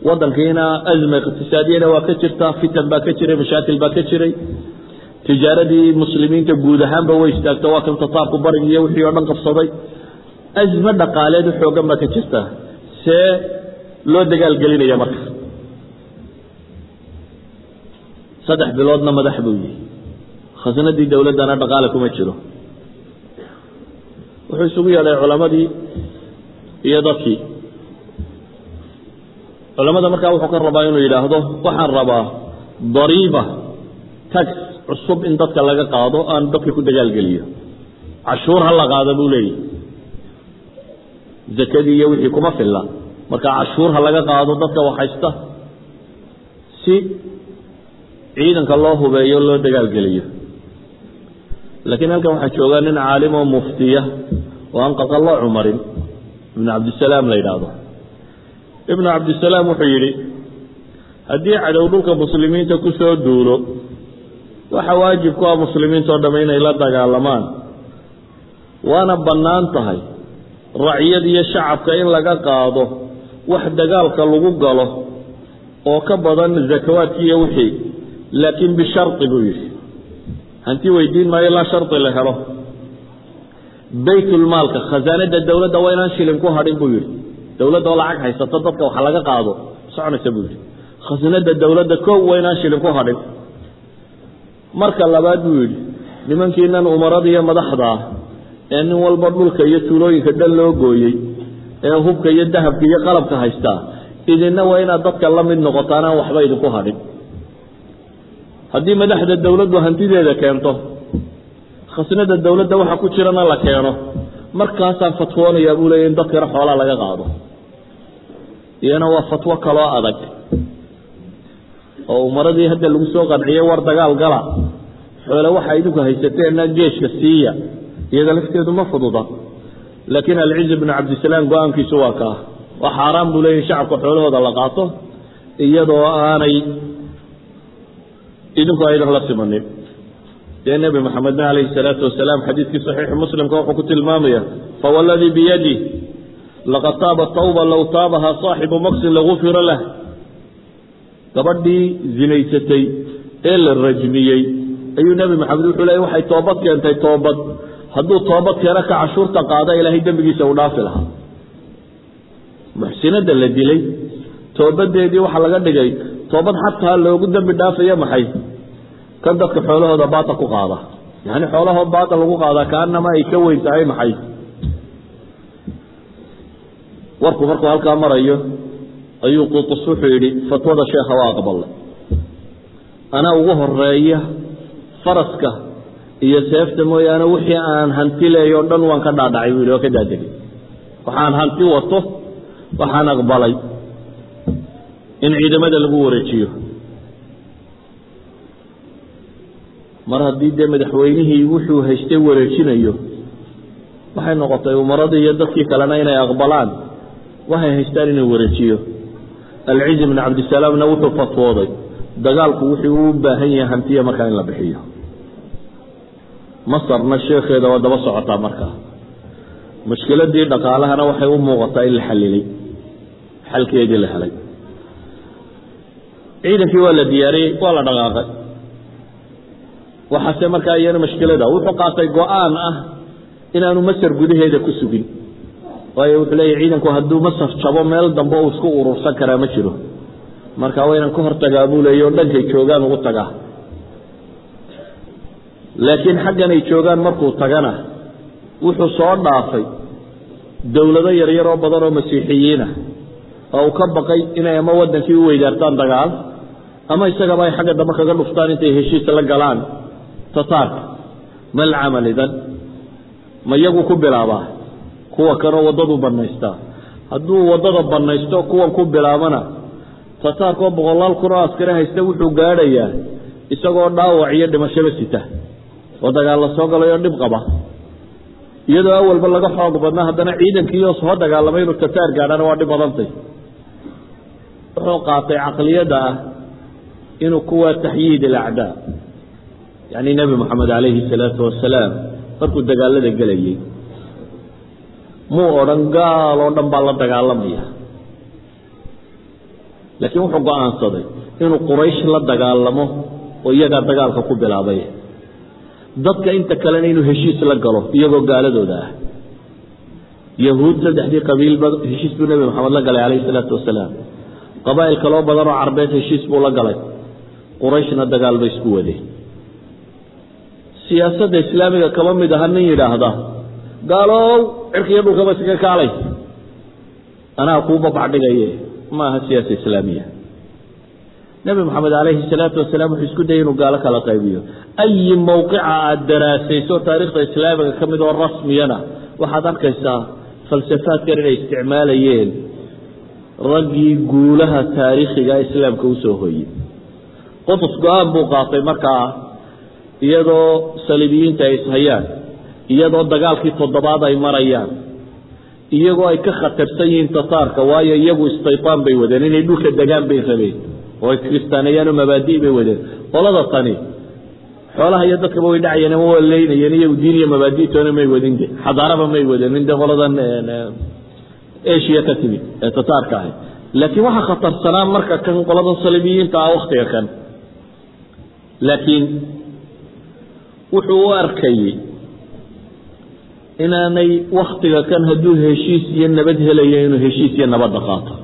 Wadankiina azma iqtisaadiyana waa ka jirtaa fitan baa ka jiray mashaakil baa ka jiray. Tijaaradii muslimiinta guud ahaanba way istaagto waa kan tataarku barig iyo wixii oo dhan qabsaday. Azmo dhaqaaleed xoogan baa ka jirta. See loo dagaalgelinaya marka saddex biloodna madax buu yihi khasnadii dowladdana dhaqaale kuma jiro. Wuxuu isugu yeedhay culamadii iyo dadkii. Culamada markaa wuxuu ka rabaa inuu yidhaahdo waxaan rabaa dariiba tax cusub in dadka laga qaado aan dadka ku dagaalgeliyo cashuur ha la qaado buu leeyahy zakadii iyo wixii kuma filla. Marka cashuur ha laga qaado dadka waxhaysta si ciidanka loo hubeeyo loo dagaalgeliyo. Laakiin halkan waxaa joogaa nin caalim oo muftiya oo aan qaqallo cumarin. Ibnu cabdisalaam la yidhaahdo. Ibnu cabdisalaam wuxuu yidhi haddii cadow dhulka muslimiinta ku soo duulo waxa waajib ku ah muslimiinta oo dhamme inay la dagaalamaan. Waana bannaan tahay raciyad iyo shacabka in laga qaado wax dagaalka lagu galo oo ka badan zakawaadki iyo wixii laakiin bishardi buu yidhi. Hanti weydiin maayo ilaa shardi la helo. Baytulmaalka khasaanada dowladda waa inaan shilin ku hadhin buu yidhi. Dowladda oo lacag haysato dadka wax laga qaado soconaysa buu yidhi. Khasnada dowladda kow waa inaan shilin ku hadhin. Marka labaad buu yidhi nimankiinan umarada iyo madaxda ah ee nin walba dhulka iyo tuulooyinka dhan loo gooyey ee hubka iyo dahabka iyo qalabka haystaa idinna waa inaad dadka la mid noqotaan aan waxba idinku hadhin haddii madaxda dowladdu hantideeda keento khasnada dowladda waxa ku jirana la keeno. Markaasaan fatwoonayaa buu leeya in dadkana xoolaa laga qaado. Iyana waa fatwo kaloo adag. Oo umaradii hadda lagu soo qanciyey war dagaal gala. Xoole waxa idinku haysateenna geeshka siiya iyada lafteedu ma fududa. Laakiin alciz bnu cabdisalaam go'aankiisu waa kaa waa xaaraan buu leeyahy shacabka xoolahooda la qaato iyadoo aanay idinku aydan la simanin dee nebi maxamedna calayhi salaatu wasalaam xadiidkii saxiixi muslimka wuxuu ku tilmaamaya fawaladii biyadi laqad taaba tawba low taabaha saaxibu maksin lagufira lah. Gabadhii zinaysatay ee la rajmiyey ayuu nebi maxamed wuxuu leeyay waxay toobad keentay toobad. Hadduu toobad keeno ka cashuurta qaada ilaahay dembigiisa uu dhaafi lahaa. Muxsinada la dilay toobadeedii waxaa laga dhigay toobad xataa loogu dembi dhaafayo maxay kan dadka xoolahooda baata ku qaada. Yani xoolahoo baata lagu qaadaa kaanama ay ka weyn tahay maxay? Warku markuu halkaa marayo ayuu qutus wuxuu yidhi fatwada sheekha waa aqbalay anaa ugu horreeya faraska iyo seefta mooyaane wixii aan hanti leeyo o dhan waan ka dhaadhacay buu yidhi waa ka daadegay waxaan hanti wato waxaan aqbalay in ciidamada lagu wareejiyo mar haddii dee madaxweynihii wuxuu haystay wareejinayo waxay noqotay umaradii iyo dadkii kalena inay aqbalaan waxay haystaan inuu wareejiyo. Alciz bn cabdisalaamna wuxuu fatwooday dagaalku wuxuu u baahan yahay hantiya markaa in la bixiyo. Masarna sheekheeda waa daba socotaa markaa mushkiladii dhaqaalahana waxay u muuqataa in la xalilay xalkeedii la helay. Ciidankii waa la diyaariyey waa la dhaqaaqay waxaase markaa iyana mashkilada wuxuu qaatay go'aan ah inaanu masar gudaheeda ku sugin. Waayo wuxuu leeyahy ciidanku hadduu masar jabo meel dambe uu isku urursan karaa ma jiro. Marka waa inaan ka hortagaa buu leeya o dhankay joogaan ugu tagaa. Laakiin xaggan ay joogaan markuu tagana wuxuu soo dhaafay dowlado yaryar oo badan oo masiixiyiinah oo uu ka baqay inay ama waddankii u weydaartaan dagaal ama isagaba ay xagga dambe kaga dhuftaan intay heshiis la galaan tataarka mal camal idan. Ma iyagu ku bilaabaa kuwa kanoo waddadu bannaystaa. Hadduu waddada bannaysto kuwan ku bilaabana tataarkoo boqolaal kun oo askari haysta wuxuu gaadhayaa isagoo dhaawac iyo dhimashaba sita. Oo dagaal la soo galayoo dhib qaba. Iyadoo awalba laga xoog badnaa haddana ciidankiioo soo dagaalamay inuu tataar gaadhana waa dhib badantay. Wuxuu qaatay caqliyadda ah inuu kuwa taxyiid alacdaa yacni nebi moxamed calayhi salaatu wasalaam markuu dagaalada gelayay. Muu odhan gaal oo dhan baa la dagaalamaya. Laakiin wuxuu go'aansaday inuu quraysh la dagaalamo oo iyagaa dagaalka ku bilaabay. Dadka inta kalena inuu heshiis la galo iyagoo gaaladooda ah. Yahuud saddexdii qabiilba heshiis buu nebi moxamed la galay calayhi salaatu wasalaam qabaa'il kaloo badan oo carbeed heshiis buu la galay. Qurayshna dagaal bay isku wadeen siyaasadda islaamiga kama mid aha nin yidhaahda gaalow cirkiiyo dhulkaba iska kaalay. Anaa kuu babacdhigaye ma aha siyaasa islaamiya. Nebi moxamed calayhi salaatu wasalaam wuxuu isku dayay inuu gaalo kala qaybiyo. Ayi mowqica aada daraasayso taariikhda islaamiga ka mid oo rasmiyana waxaad arkaysaa falsafaadkan inay isticmaalayeen raggii guulaha taariikhiga islaamka u soo hoyey qotos go'aan buu qaatay markaa iyadoo saliibiyiinta ay ishayaan iyadoo dagaalkii toddobaad ay marayaan iyagoo ay ka khatarsan yihiin tataarka waayo iyagu istaytaan bay wadeen inay dhulka degaan bay rabeen oo ay kiristaaneeyaanoo mabaadi' bay wadeen. Qolada tani xoolaha iyo dadkaba way dhacayeen ama waa iyagu diin iyo mabaaditoona may wadin de xadaaraba may wadeen de qoladan asia ka timid ee tataarka ahay laakiin waxaa khatarsanaa marka kan qoladan saliibiyiinta ah waktiga kan. Laakiin wuxuu u arkayey inaanay waktiga kan hadduu heshiis iyo nabad helayo inuu heshiis iyo nabadda qaato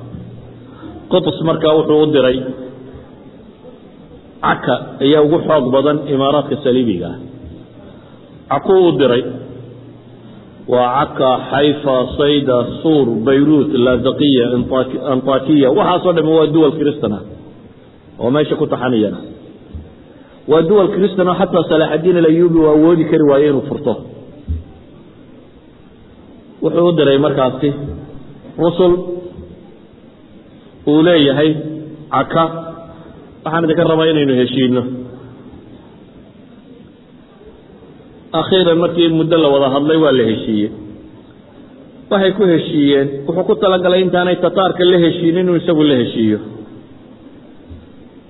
qotos markaa wuxuu u diray caka ayaa ugu xoog badan imaaraadka saliibiga ah. Cakuu u diray waa caka xayfa sayda suur bayruut lazaqiya antakiya waxaasoo dhami waa duwal kristan oo meesha ku taxaniyana waa duwal kristan oo xataa salaaxadiin alayubi uu awoodi kari waaye inuu furto. Wuxuu u diray markaasi rusul uu leeyahay caka waxaan idinka rabaa inaynu heshiino akhiiran markii muddo la wada hadlay waa la heshiiyey. Waxay ku heshiiyeen wuxuu ku talagalay intaanay tataarka la heshiinin inuu isagu la heshiiyo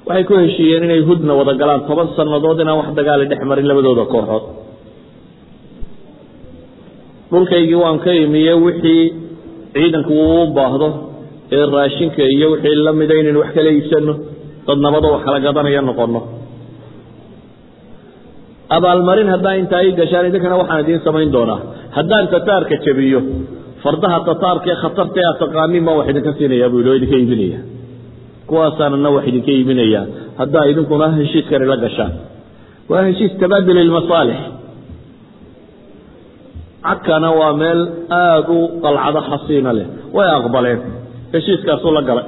waxay ku heshiiyeen inay hudna wada galaan toban sannadood inaan wax dagaali dhex marin labadooda kooxood. Dhulkaygii waan ka imiye wixii ciidanku uu baahdo ee raashinka iyo wixii la mida inaynu wax kala iibsano dad nabadoo wax kala gadanaya noqono abaalmarin haddaa intaa ii gashaan idinkana waxaan idiin samayn doonaa. Haddaan tataarka jabiyo fardaha tataarka ee khatarta ee aad taqaanin baan wax idinka siinayaa buu oo idinka iibinaya kuwaasaanana wax idinka iibinayaa haddaa idinkuna heshiiskani la gashaan. Waa heshiis tabaadul ilmasaalix cagkana waa meel aada u qalcado xasiina leh. Way aqbaleen. Heshiiskaasuu la galay.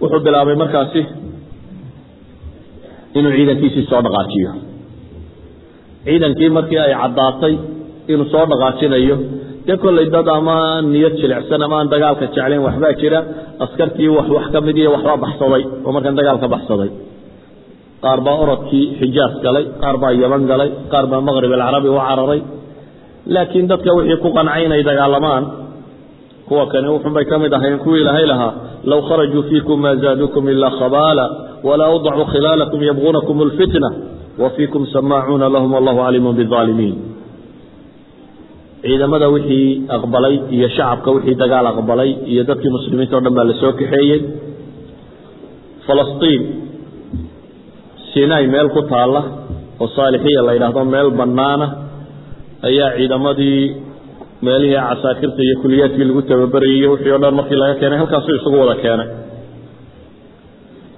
Wuxuu bilaabay markaasi inuu ciidankiisii soo dhaqaajiyo. Ciidankii markii ay caddaatay inuu soo dhaqaajinayo dee kollay dad ama niyad jilicsan ama aan dagaalka jeclayn waxbaa jira askartii wax ka mid waxbaa baxsaday oo markan dagaalka baxsaday. Qaar baa orodkii xijaas galay qaar baa yaman galay qaar baa maqrib alcarabi u cararay. Laakiin dadka wixii ku qancay inay dagaalamaan kuwa kani wuxunbay ka mid ahayn kuwii ilaahay lahaa low kharajuu fiikum maa zaaduukum ilaa khabaala walaa awdacuu khilaalakum yabquunakum اlfitna wa fiikum samaacuuna lahum wallahu caliimu biaalimiin ciidamada wixii aqbalay iyo shacabka wixii dagaal aqbalay iyo dadkii muslimiinta o dhan baa la soo kaxeeyey. Falastiin sinai meel ku taalla oo saalixiya la yidhaahdo meel bannaana ayaa ciidamadii meelihii casaakirta iyo kuliyaadkii lagu tababarayay wixii o dhan markii laga keenay halkaasuu isugu wada keenay.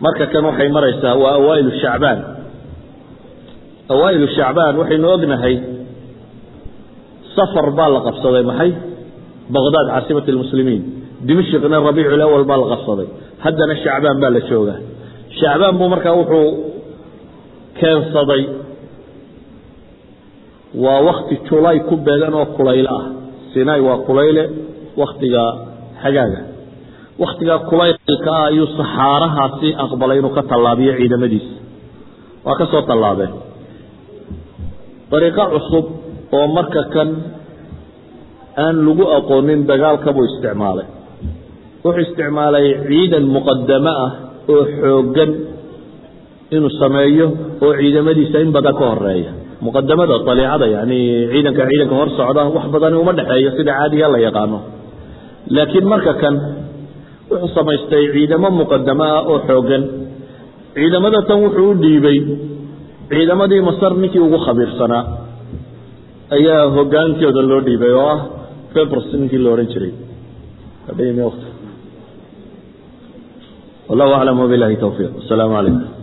Marka kan waxay maraysaa waa awaa'ilu shacbaan. Awaa'ilu shacbaan waxaynu ognahay safar baa la qabsaday maxay baqdaad caasimat almuslimiin dimashqna rabiicu awal baa la qabsaday haddana shacbaan baa la joogaa shacbaan buu markaa wuxuu keensaday waa wakti julay ku beegan oo kulayl ah sinai waa kulayle waktiga xagaaga waktiga kulaylka ah ayuu saxaarahaasi aqbalay inuu ka tallaabiyo ciidamadiisa waa ka soo tallaabeen dariiqo cusub oo marka kan aan lagu aqoonin dagaalka buu isticmaalay. Wuxuu isticmaalay ciidan muqadamo ah oo xooggan inuu sameeyo oo ciidamadiisa in badan ka horreeya muqadamada aliicada yani ciidanka ciidanka hor socda wax badani uma dhexeeyo sida caadiga la yaqaano. Laakiin marka kan wuxuu samaystay ciidamo muqadamo ah oo xooggan. Ciidamada tan wuxuu u dhiibay ciidamadii masar ninkii ugu khabiirsanaa ayaa hogaankooda loo dhiibay oo ah febrs ninkii la odhan jiray. Wallahu aclam wabilahi towfiiq asalaamu calaykum